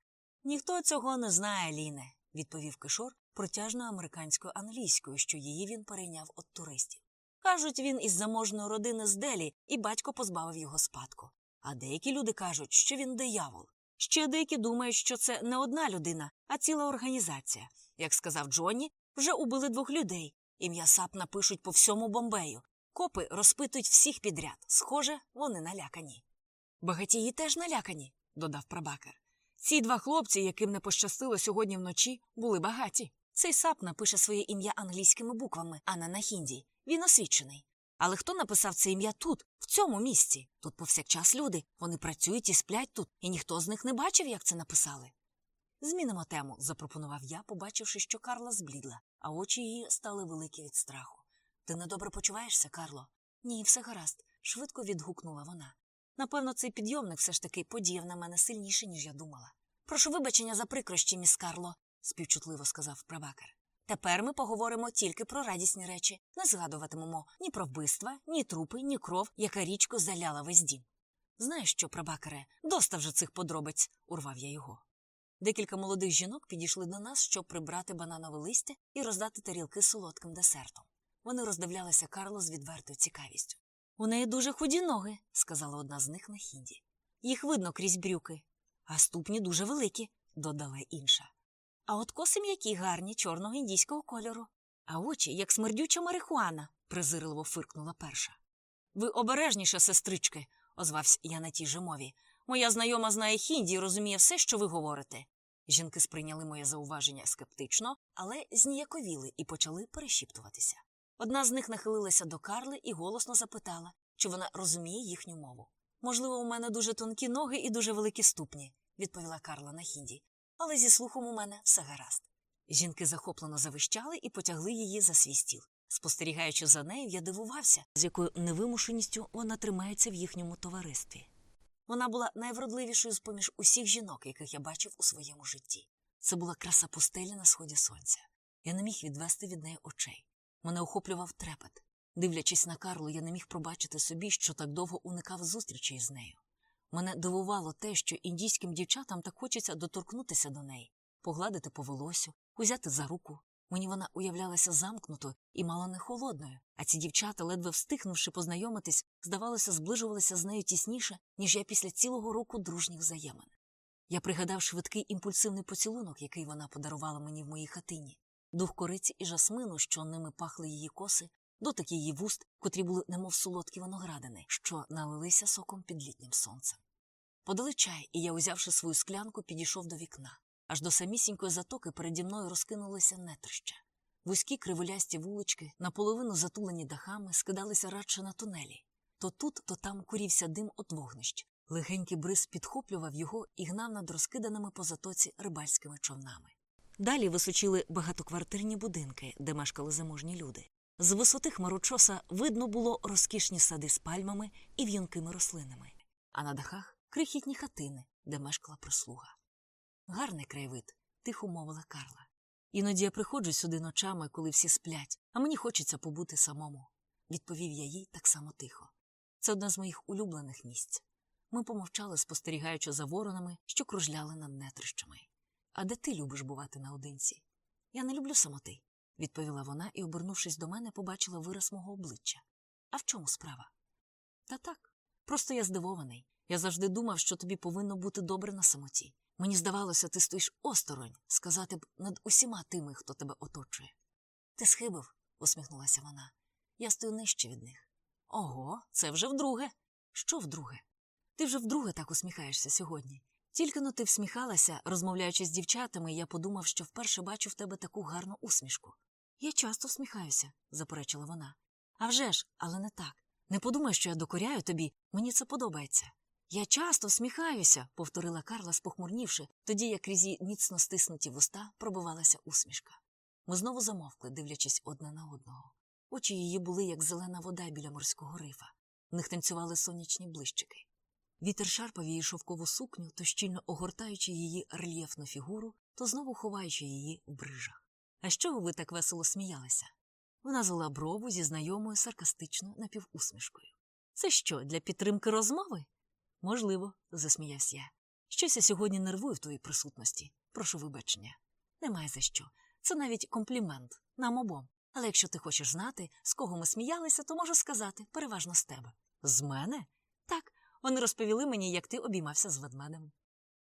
Ніхто цього не знає, Ліне, відповів кишор протяжною американською англійською, що її він перейняв від туристів. Кажуть, він із заможної родини з Делі, і батько позбавив його спадку. А деякі люди кажуть, що він диявол. Ще деякі думають, що це не одна людина, а ціла організація. Як сказав Джонні, вже убили двох людей. Ім'я САП напишуть по всьому бомбею. Копи розпитують всіх підряд. Схоже, вони налякані. Багатії теж налякані, додав прабакер. Ці два хлопці, яким не пощастило сьогодні вночі, були багаті. Цей сап напише своє ім'я англійськими буквами, а не на хінді. Він освічений. Але хто написав це ім'я тут, в цьому місці? Тут повсякчас люди. Вони працюють і сплять тут, і ніхто з них не бачив, як це написали. Змінимо тему, запропонував я, побачивши, що Карла зблідла, а очі її стали великі від страху. Ти недобре почуваєшся, Карло? Ні, все гаразд, швидко відгукнула вона. Напевно, цей підйомник все ж таки подіяв на мене сильніше, ніж я думала. Прошу вибачення за прикрощі, міс Карло, співчутливо сказав прабакер. Тепер ми поговоримо тільки про радісні речі, не згадуватимемо ні про вбивства, ні трупи, ні кров, яка річко заляла весь дім. Знаєш що, прабакере, доста вже цих подробиць, урвав я його. Декілька молодих жінок підійшли до нас, щоб прибрати бананове листя і роздати тарілки з солодким десертом. Вони роздивлялися Карло з відвертою цікавістю. У неї дуже худі ноги, сказала одна з них на хінді. Їх видно крізь брюки, а ступні дуже великі, додала інша. А от коси м'які гарні, чорного індійського кольору, а очі, як смердюча марихуана, презирливо фиркнула перша. Ви обережніше, сестрички, озвався я на тій же мові. Моя знайома знає хінді і розуміє все, що ви говорите. Жінки сприйняли моє зауваження скептично, але зніяковіли і почали перешіптуватися. Одна з них нахилилася до Карли і голосно запитала, чи вона розуміє їхню мову. Можливо, у мене дуже тонкі ноги і дуже великі ступні, відповіла Карла на хінді, але зі слухом у мене все гаразд. Жінки захоплено завищали і потягли її за свій стіл. Спостерігаючи за нею, я дивувався, з якою невимушеністю вона тримається в їхньому товаристві. Вона була найвродливішою з поміж усіх жінок, яких я бачив у своєму житті. Це була краса пустелі на сході сонця. Я не міг відвести від неї очей. Мене охоплював трепет. Дивлячись на Карлу, я не міг пробачити собі, що так довго уникав зустрічей з нею. Мене дивувало те, що індійським дівчатам так хочеться доторкнутися до неї, погладити по волосю, узяти за руку. Мені вона уявлялася замкнутою і мало не холодною, а ці дівчата, ледве встигнувши познайомитись, здавалося, зближувалися з нею тісніше, ніж я після цілого року дружніх взаємин. Я пригадав швидкий імпульсивний поцілунок, який вона подарувала мені в моїй хатині, дух кориці і жасмину, що ними пахли її коси, дотик її вуст, котрі були немов солодкі виноградини, що налилися соком під літнім сонцем. Подали чай, і я, узявши свою склянку, підійшов до вікна. Аж до самісінької затоки переді мною розкинулися нетрища. Вузькі криволясті вулички, наполовину затулені дахами, скидалися радше на тунелі. То тут, то там курівся дим от вогнищ, Легенький бриз підхоплював його і гнав над розкиданими по затоці рибальськими човнами. Далі височили багатоквартирні будинки, де мешкали заможні люди. З висоти хмарочоса видно було розкішні сади з пальмами і в'юнкими рослинами, а на дахах крихітні хатини, де мешкала прислуга. Гарний краєвид, тихо мовила Карла. Іноді я приходжу сюди ночами, коли всі сплять, а мені хочеться побути самому, відповів я їй так само тихо. Це одне з моїх улюблених місць. Ми помовчали, спостерігаючи за воронами, що кружляли над нетрищами. А де ти любиш бувати наодинці? Я не люблю самоти, відповіла вона і, обернувшись до мене, побачила вираз мого обличчя. А в чому справа? Та так. Просто я здивований. Я завжди думав, що тобі повинно бути добре на самоті. Мені здавалося, ти стоїш осторонь, сказати б над усіма тими, хто тебе оточує. Ти схибив, усміхнулася вона. Я стою нижче від них. Ого, це вже вдруге. Що вдруге? Ти вже вдруге так усміхаєшся сьогодні. Тільки но ти всміхалася, розмовляючи з дівчатами, я подумав, що вперше бачу в тебе таку гарну усмішку. Я часто всміхаюся, заперечила вона. «А вже ж, але не так. Не подумай, що я докоряю тобі, мені це подобається. Я часто всміхаюся, повторила Карла, спохмурнівши, тоді як крізь міцно стиснуті вуста пробивалася усмішка. Ми знову замовкли, дивлячись одне на одного. Очі її були, як зелена вода біля морського рифа. В них танцювали сонячні блищики. Вітер шарпав її шовкову сукню, то щільно огортаючи її рельєфну фігуру, то знову ховаючи її в брижах. А чого ви так весело сміялися? Вона звела брову зі знайомою саркастично напівусмішкою. Це що, для підтримки розмови? Можливо, засміявся я. Щось я сьогодні нервую в твоїй присутності. Прошу вибачення. Немає за що. Це навіть комплімент нам обом. Але якщо ти хочеш знати, з кого ми сміялися, то можу сказати переважно з тебе. З мене? Так. Вони розповіли мені, як ти обіймався з ведмедем.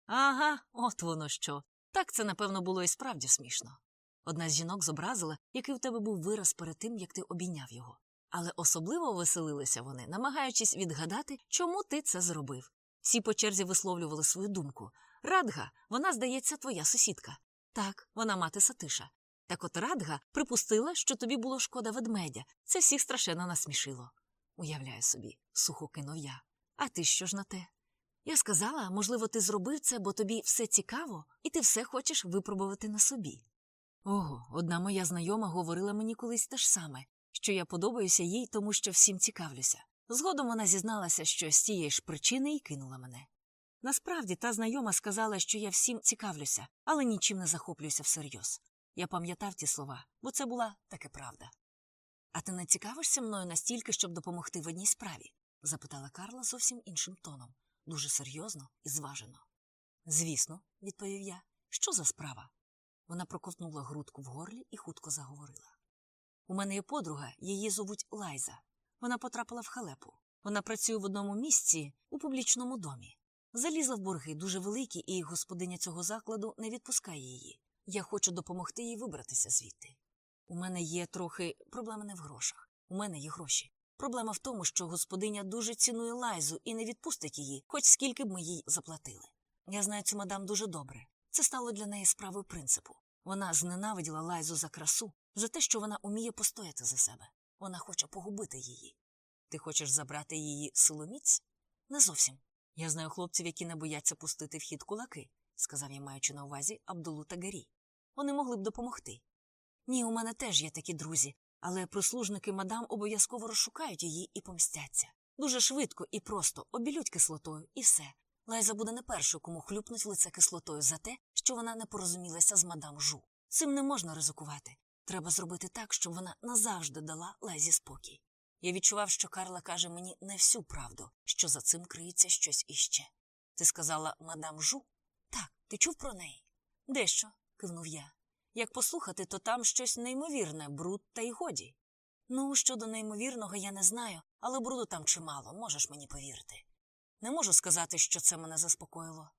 Ага, от воно що. Так це, напевно, було і справді смішно. Одна з жінок зобразила, який у тебе був вираз перед тим, як ти обійняв його. Але особливо веселилися вони, намагаючись відгадати, чому ти це зробив. Всі по черзі висловлювали свою думку. Радга, вона, здається, твоя сусідка. Так, вона мати Сатиша. Так от Радга припустила, що тобі було шкода ведмедя. Це всіх страшенно насмішило. Уявляю собі, сухо кинув я. А ти що ж на те? Я сказала, можливо, ти зробив це, бо тобі все цікаво, і ти все хочеш випробувати на собі. Ого, одна моя знайома говорила мені колись те ж саме, що я подобаюся їй, тому що всім цікавлюся. Згодом вона зізналася, що з цієї ж причини й кинула мене. Насправді та знайома сказала, що я всім цікавлюся, але нічим не захоплююся всерйоз. Я пам'ятав ті слова, бо це була таки правда. А ти не цікавишся мною настільки, щоб допомогти в одній справі? Запитала Карла зовсім іншим тоном, дуже серйозно і зважено. Звісно, відповів я. Що за справа? Вона проковтнула грудку в горлі і хутко заговорила. У мене є подруга, її зовуть Лайза. Вона потрапила в халепу. Вона працює в одному місці у публічному домі. Залізла в борги дуже великі, і господиня цього закладу не відпускає її. Я хочу допомогти їй вибратися звідти. У мене є трохи проблеми не в грошах. У мене є гроші. Проблема в тому, що господиня дуже цінує лайзу і не відпустить її, хоч скільки б ми їй заплатили. Я знаю цю мадам дуже добре. Це стало для неї справою принципу. Вона зненавиділа лайзу за красу, за те, що вона уміє постояти за себе. Вона хоче погубити її. Ти хочеш забрати її силоміць? Не зовсім. Я знаю хлопців, які не бояться пустити в хід кулаки, сказав я, маючи на увазі Абдулу та Гарі. Вони могли б допомогти. Ні, у мене теж є такі друзі, але прислужники мадам обов'язково розшукають її і помстяться. Дуже швидко і просто обілють кислотою, і все. Лайза буде не першою, кому хлюпнуть лице кислотою за те, що вона не порозумілася з мадам жу. Цим не можна ризикувати. Треба зробити так, щоб вона назавжди дала Лайзі спокій. Я відчував, що Карла каже мені не всю правду, що за цим криється щось іще. Ти сказала мадам жу? Так, ти чув про неї? Дещо, кивнув я. Як послухати, то там щось неймовірне, бруд та й годі. Ну, щодо неймовірного, я не знаю, але бруду там чимало, можеш мені повірити. Не можу сказати, що це мене заспокоїло.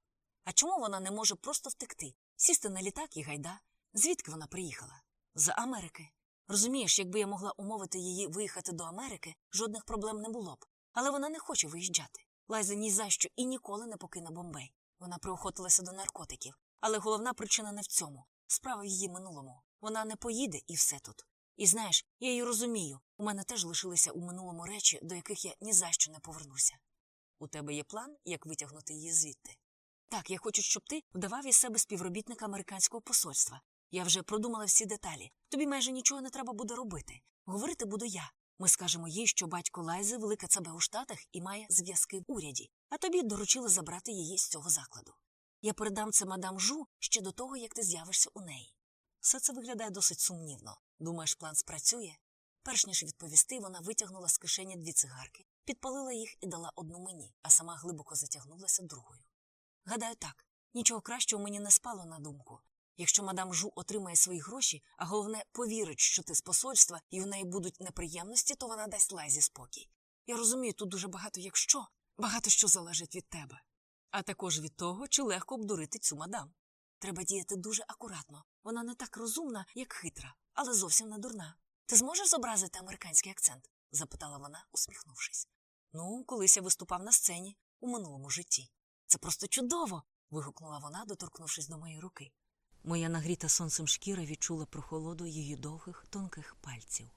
А чому вона не може просто втекти, сісти на літак і гайда? Звідки вона приїхала? З Америки. Розумієш, якби я могла умовити її виїхати до Америки, жодних проблем не було б. Але вона не хоче виїжджати. Лайза ні за що і ніколи не покине Бомбей. Вона приохотилася до наркотиків. Але головна причина не в цьому. Справа в її минулому. Вона не поїде і все тут. І знаєш, я її розумію. У мене теж лишилися у минулому речі, до яких я ні за що не повернуся. у тебе є план, як витягнути її звідти? Так, я хочу, щоб ти вдавав із себе співробітника американського посольства. Я вже продумала всі деталі. Тобі майже нічого не треба буде робити. Говорити буду я. Ми скажемо їй, що батько Лайзи велика ЦБ у Штатах і має зв'язки в уряді, а тобі доручили забрати її з цього закладу. Я передам це мадам Жу ще до того, як ти з'явишся у неї. Все це виглядає досить сумнівно. Думаєш, план спрацює? Перш ніж відповісти, вона витягнула з кишені дві цигарки, підпалила їх і дала одну мені, а сама глибоко затягнулася другою. Гадаю, так, нічого кращого мені не спало на думку. Якщо мадам Жу отримає свої гроші, а головне повірить, що ти з посольства і у неї будуть неприємності, то вона дасть лайзі спокій. Я розумію, тут дуже багато якщо, багато що залежить від тебе. А також від того, чи легко обдурити цю мадам. Треба діяти дуже акуратно. Вона не так розумна, як хитра, але зовсім не дурна. Ти зможеш зобразити американський акцент? запитала вона, усміхнувшись. Ну, колись я виступав на сцені у минулому житті. Це просто чудово. вигукнула вона, доторкнувшись до моєї руки. Моя нагріта сонцем шкіра відчула прохолоду її довгих, тонких пальців.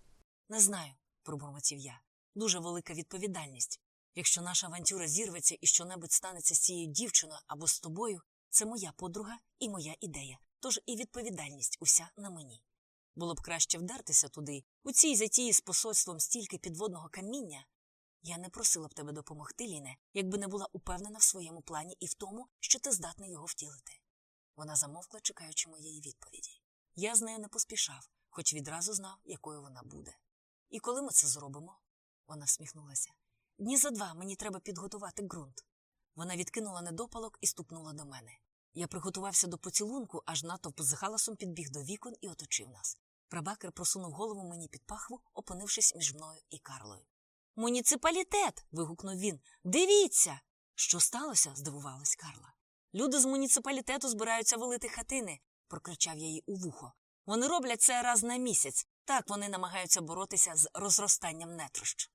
Не знаю, пробурмотів я. Дуже велика відповідальність. Якщо наша авантюра зірветься і щонебудь станеться з цією дівчиною або з тобою, це моя подруга і моя ідея, тож і відповідальність уся на мені. Було б краще вдертися туди, у цій затії з посольством стільки підводного каміння. Я не просила б тебе допомогти, Ліне, якби не була упевнена в своєму плані і в тому, що ти здатний його втілити. Вона замовкла, чекаючи моєї відповіді. Я з нею не поспішав, хоч відразу знав, якою вона буде. І коли ми це зробимо? Вона всміхнулася. Дні за два мені треба підготувати ґрунт. Вона відкинула недопалок і ступнула до мене. Я приготувався до поцілунку, аж натовп з галасом підбіг до вікон і оточив нас. Прабакер просунув голову мені під пахву, опинившись між мною і Карлою. Муніципалітет. вигукнув він. Дивіться. Що сталося? здивувалась Карла. Люди з муніципалітету збираються валити хатини, прокричав я їй у вухо. Вони роблять це раз на місяць. Так вони намагаються боротися з розростанням нетрощ.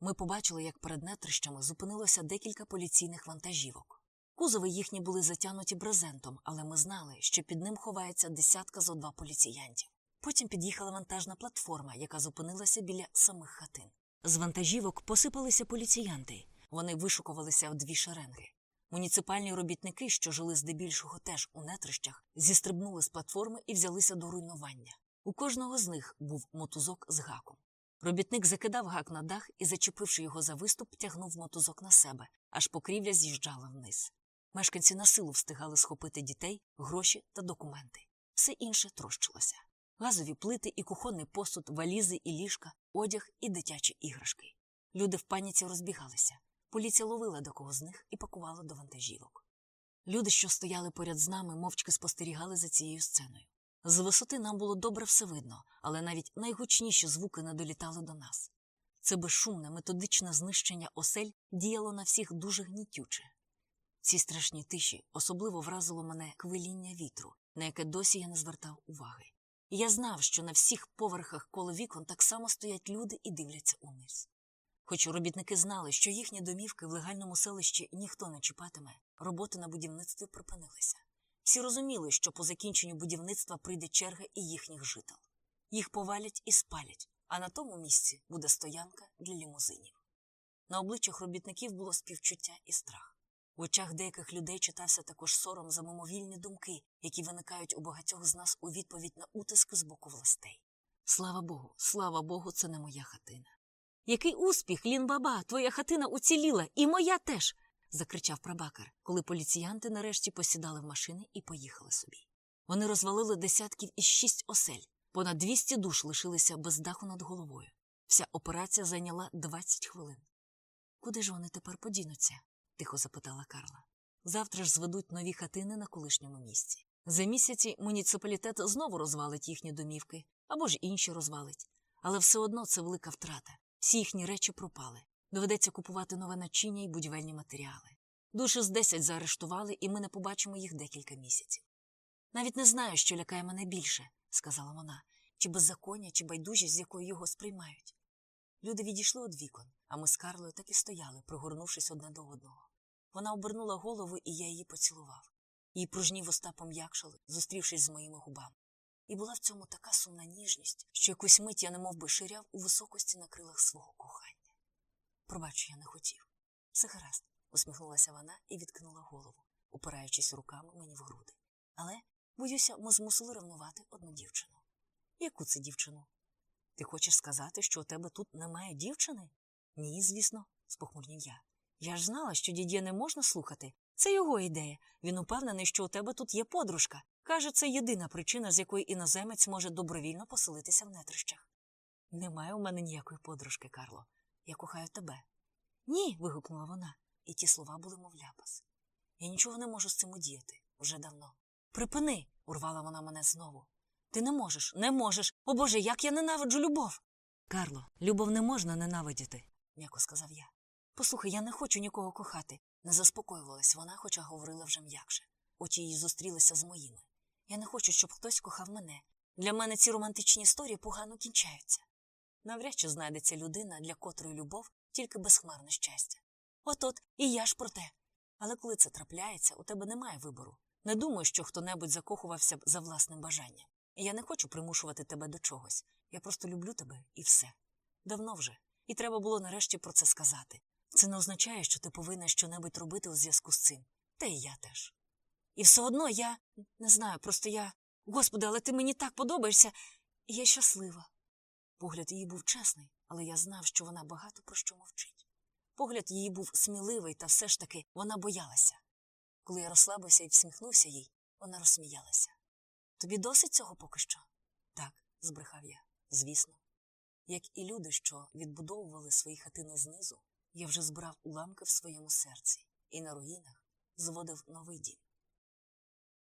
Ми побачили, як перед нетрищами зупинилося декілька поліційних вантажівок. Кузови їхні були затянуті брезентом, але ми знали, що під ним ховається десятка зо два поліціянтів. Потім під'їхала вантажна платформа, яка зупинилася біля самих хатин. З вантажівок посипалися поліціянти. Вони вишукувалися в дві шеренги. Муніципальні робітники, що жили здебільшого теж у нетрищах, зістрибнули з платформи і взялися до руйнування. У кожного з них був мотузок з гаком. Робітник закидав гак на дах і, зачепивши його за виступ, тягнув мотузок на себе, аж покрівля з'їжджала вниз. Мешканці на силу встигали схопити дітей, гроші та документи. Все інше трощилося. Газові плити і кухонний посуд, валізи і ліжка, одяг і дитячі іграшки. Люди в паніці розбігалися. Поліція ловила до кого з них і пакувала до вантажівок. Люди, що стояли поряд з нами, мовчки спостерігали за цією сценою. З висоти нам було добре все видно, але навіть найгучніші звуки не долітали до нас. Це безшумне, методичне знищення осель діяло на всіх дуже гнітюче. Ці страшні тиші особливо вразило мене квиління вітру, на яке досі я не звертав уваги. Я знав, що на всіх поверхах коло вікон так само стоять люди і дивляться униз. Хоч робітники знали, що їхні домівки в легальному селищі ніхто не чіпатиме, роботи на будівництві припинилися. Всі розуміли, що по закінченню будівництва прийде черга і їхніх жител. Їх повалять і спалять, а на тому місці буде стоянка для лімузинів. На обличчях робітників було співчуття і страх. В очах деяких людей читався також сором за мимовільні думки, які виникають у багатьох з нас у відповідь на утиски з боку властей. Слава Богу, слава Богу, це не моя хатина. Який успіх, Лін-баба, твоя хатина уціліла, і моя теж. Закричав прабакар, коли поліціянти нарешті посідали в машини і поїхали собі. Вони розвалили десятків із шість осель. Понад 200 душ лишилися без даху над головою. Вся операція зайняла 20 хвилин. Куди ж вони тепер подінуться? тихо запитала Карла. Завтра ж зведуть нові хатини на колишньому місці. За місяці муніципалітет знову розвалить їхні домівки або ж інші розвалить. Але все одно це велика втрата. Всі їхні речі пропали. Доведеться купувати нове начиння і будівельні матеріали. Душі з десять заарештували, і ми не побачимо їх декілька місяців. Навіть не знаю, що лякає мене більше, сказала вона, чи беззаконня, чи байдужість, з якою його сприймають. Люди відійшли від вікон, а ми з Карлою так і стояли, пригорнувшись одне до одного. Вона обернула голову, і я її поцілував. Її пружні вуста пом'якшали, зустрівшись з моїми губами. І була в цьому така сумна ніжність, що якусь мить я немов би ширяв у високості на крилах свого кохання. Пробачу, я не хотів. Все гаразд, усміхнулася вона і відкинула голову, упираючись руками мені в груди. Але, боюся, ми змусили ревнувати одну дівчину. Яку це дівчину? Ти хочеш сказати, що у тебе тут немає дівчини? Ні, звісно, спохмурнів я. Я ж знала, що дідє не можна слухати. Це його ідея. Він упевнений, що у тебе тут є подружка. Каже, це єдина причина, з якої іноземець може добровільно поселитися в нетрищах. Немає у мене ніякої подружки, Карло. Я кохаю тебе. Ні. вигукнула вона, і ті слова були, мов ляпас. Я нічого не можу з цим удіяти вже давно. Припини, урвала вона мене знову. Ти не можеш, не можеш. О Боже, як я ненавиджу любов. Карло, любов не можна ненавидіти, м'яко сказав я. Послухай, я не хочу нікого кохати. Не заспокоювалась вона, хоча говорила вже м'якше. Очі її зустрілися з моїми. Я не хочу, щоб хтось кохав мене. Для мене ці романтичні історії погано кінчаються. Навряд чи знайдеться людина, для котрої любов тільки безхмарне щастя. От от і я ж про те. Але коли це трапляється, у тебе немає вибору. Не думаю, що хто-небудь закохувався б за власним бажанням. Я не хочу примушувати тебе до чогось. Я просто люблю тебе і все. Давно вже. І треба було нарешті про це сказати. Це не означає, що ти повинна щонебудь робити у зв'язку з цим. Та і я теж. І все одно я не знаю, просто я. Господи, але ти мені так подобаєшся, я щаслива. Погляд її був чесний, але я знав, що вона багато про що мовчить. Погляд її був сміливий, та все ж таки вона боялася. Коли я розслабився і всміхнувся їй, вона розсміялася. Тобі досить цього поки що? Так, збрехав я, звісно. Як і люди, що відбудовували свої хатини знизу, я вже збирав уламки в своєму серці і на руїнах зводив новий дім.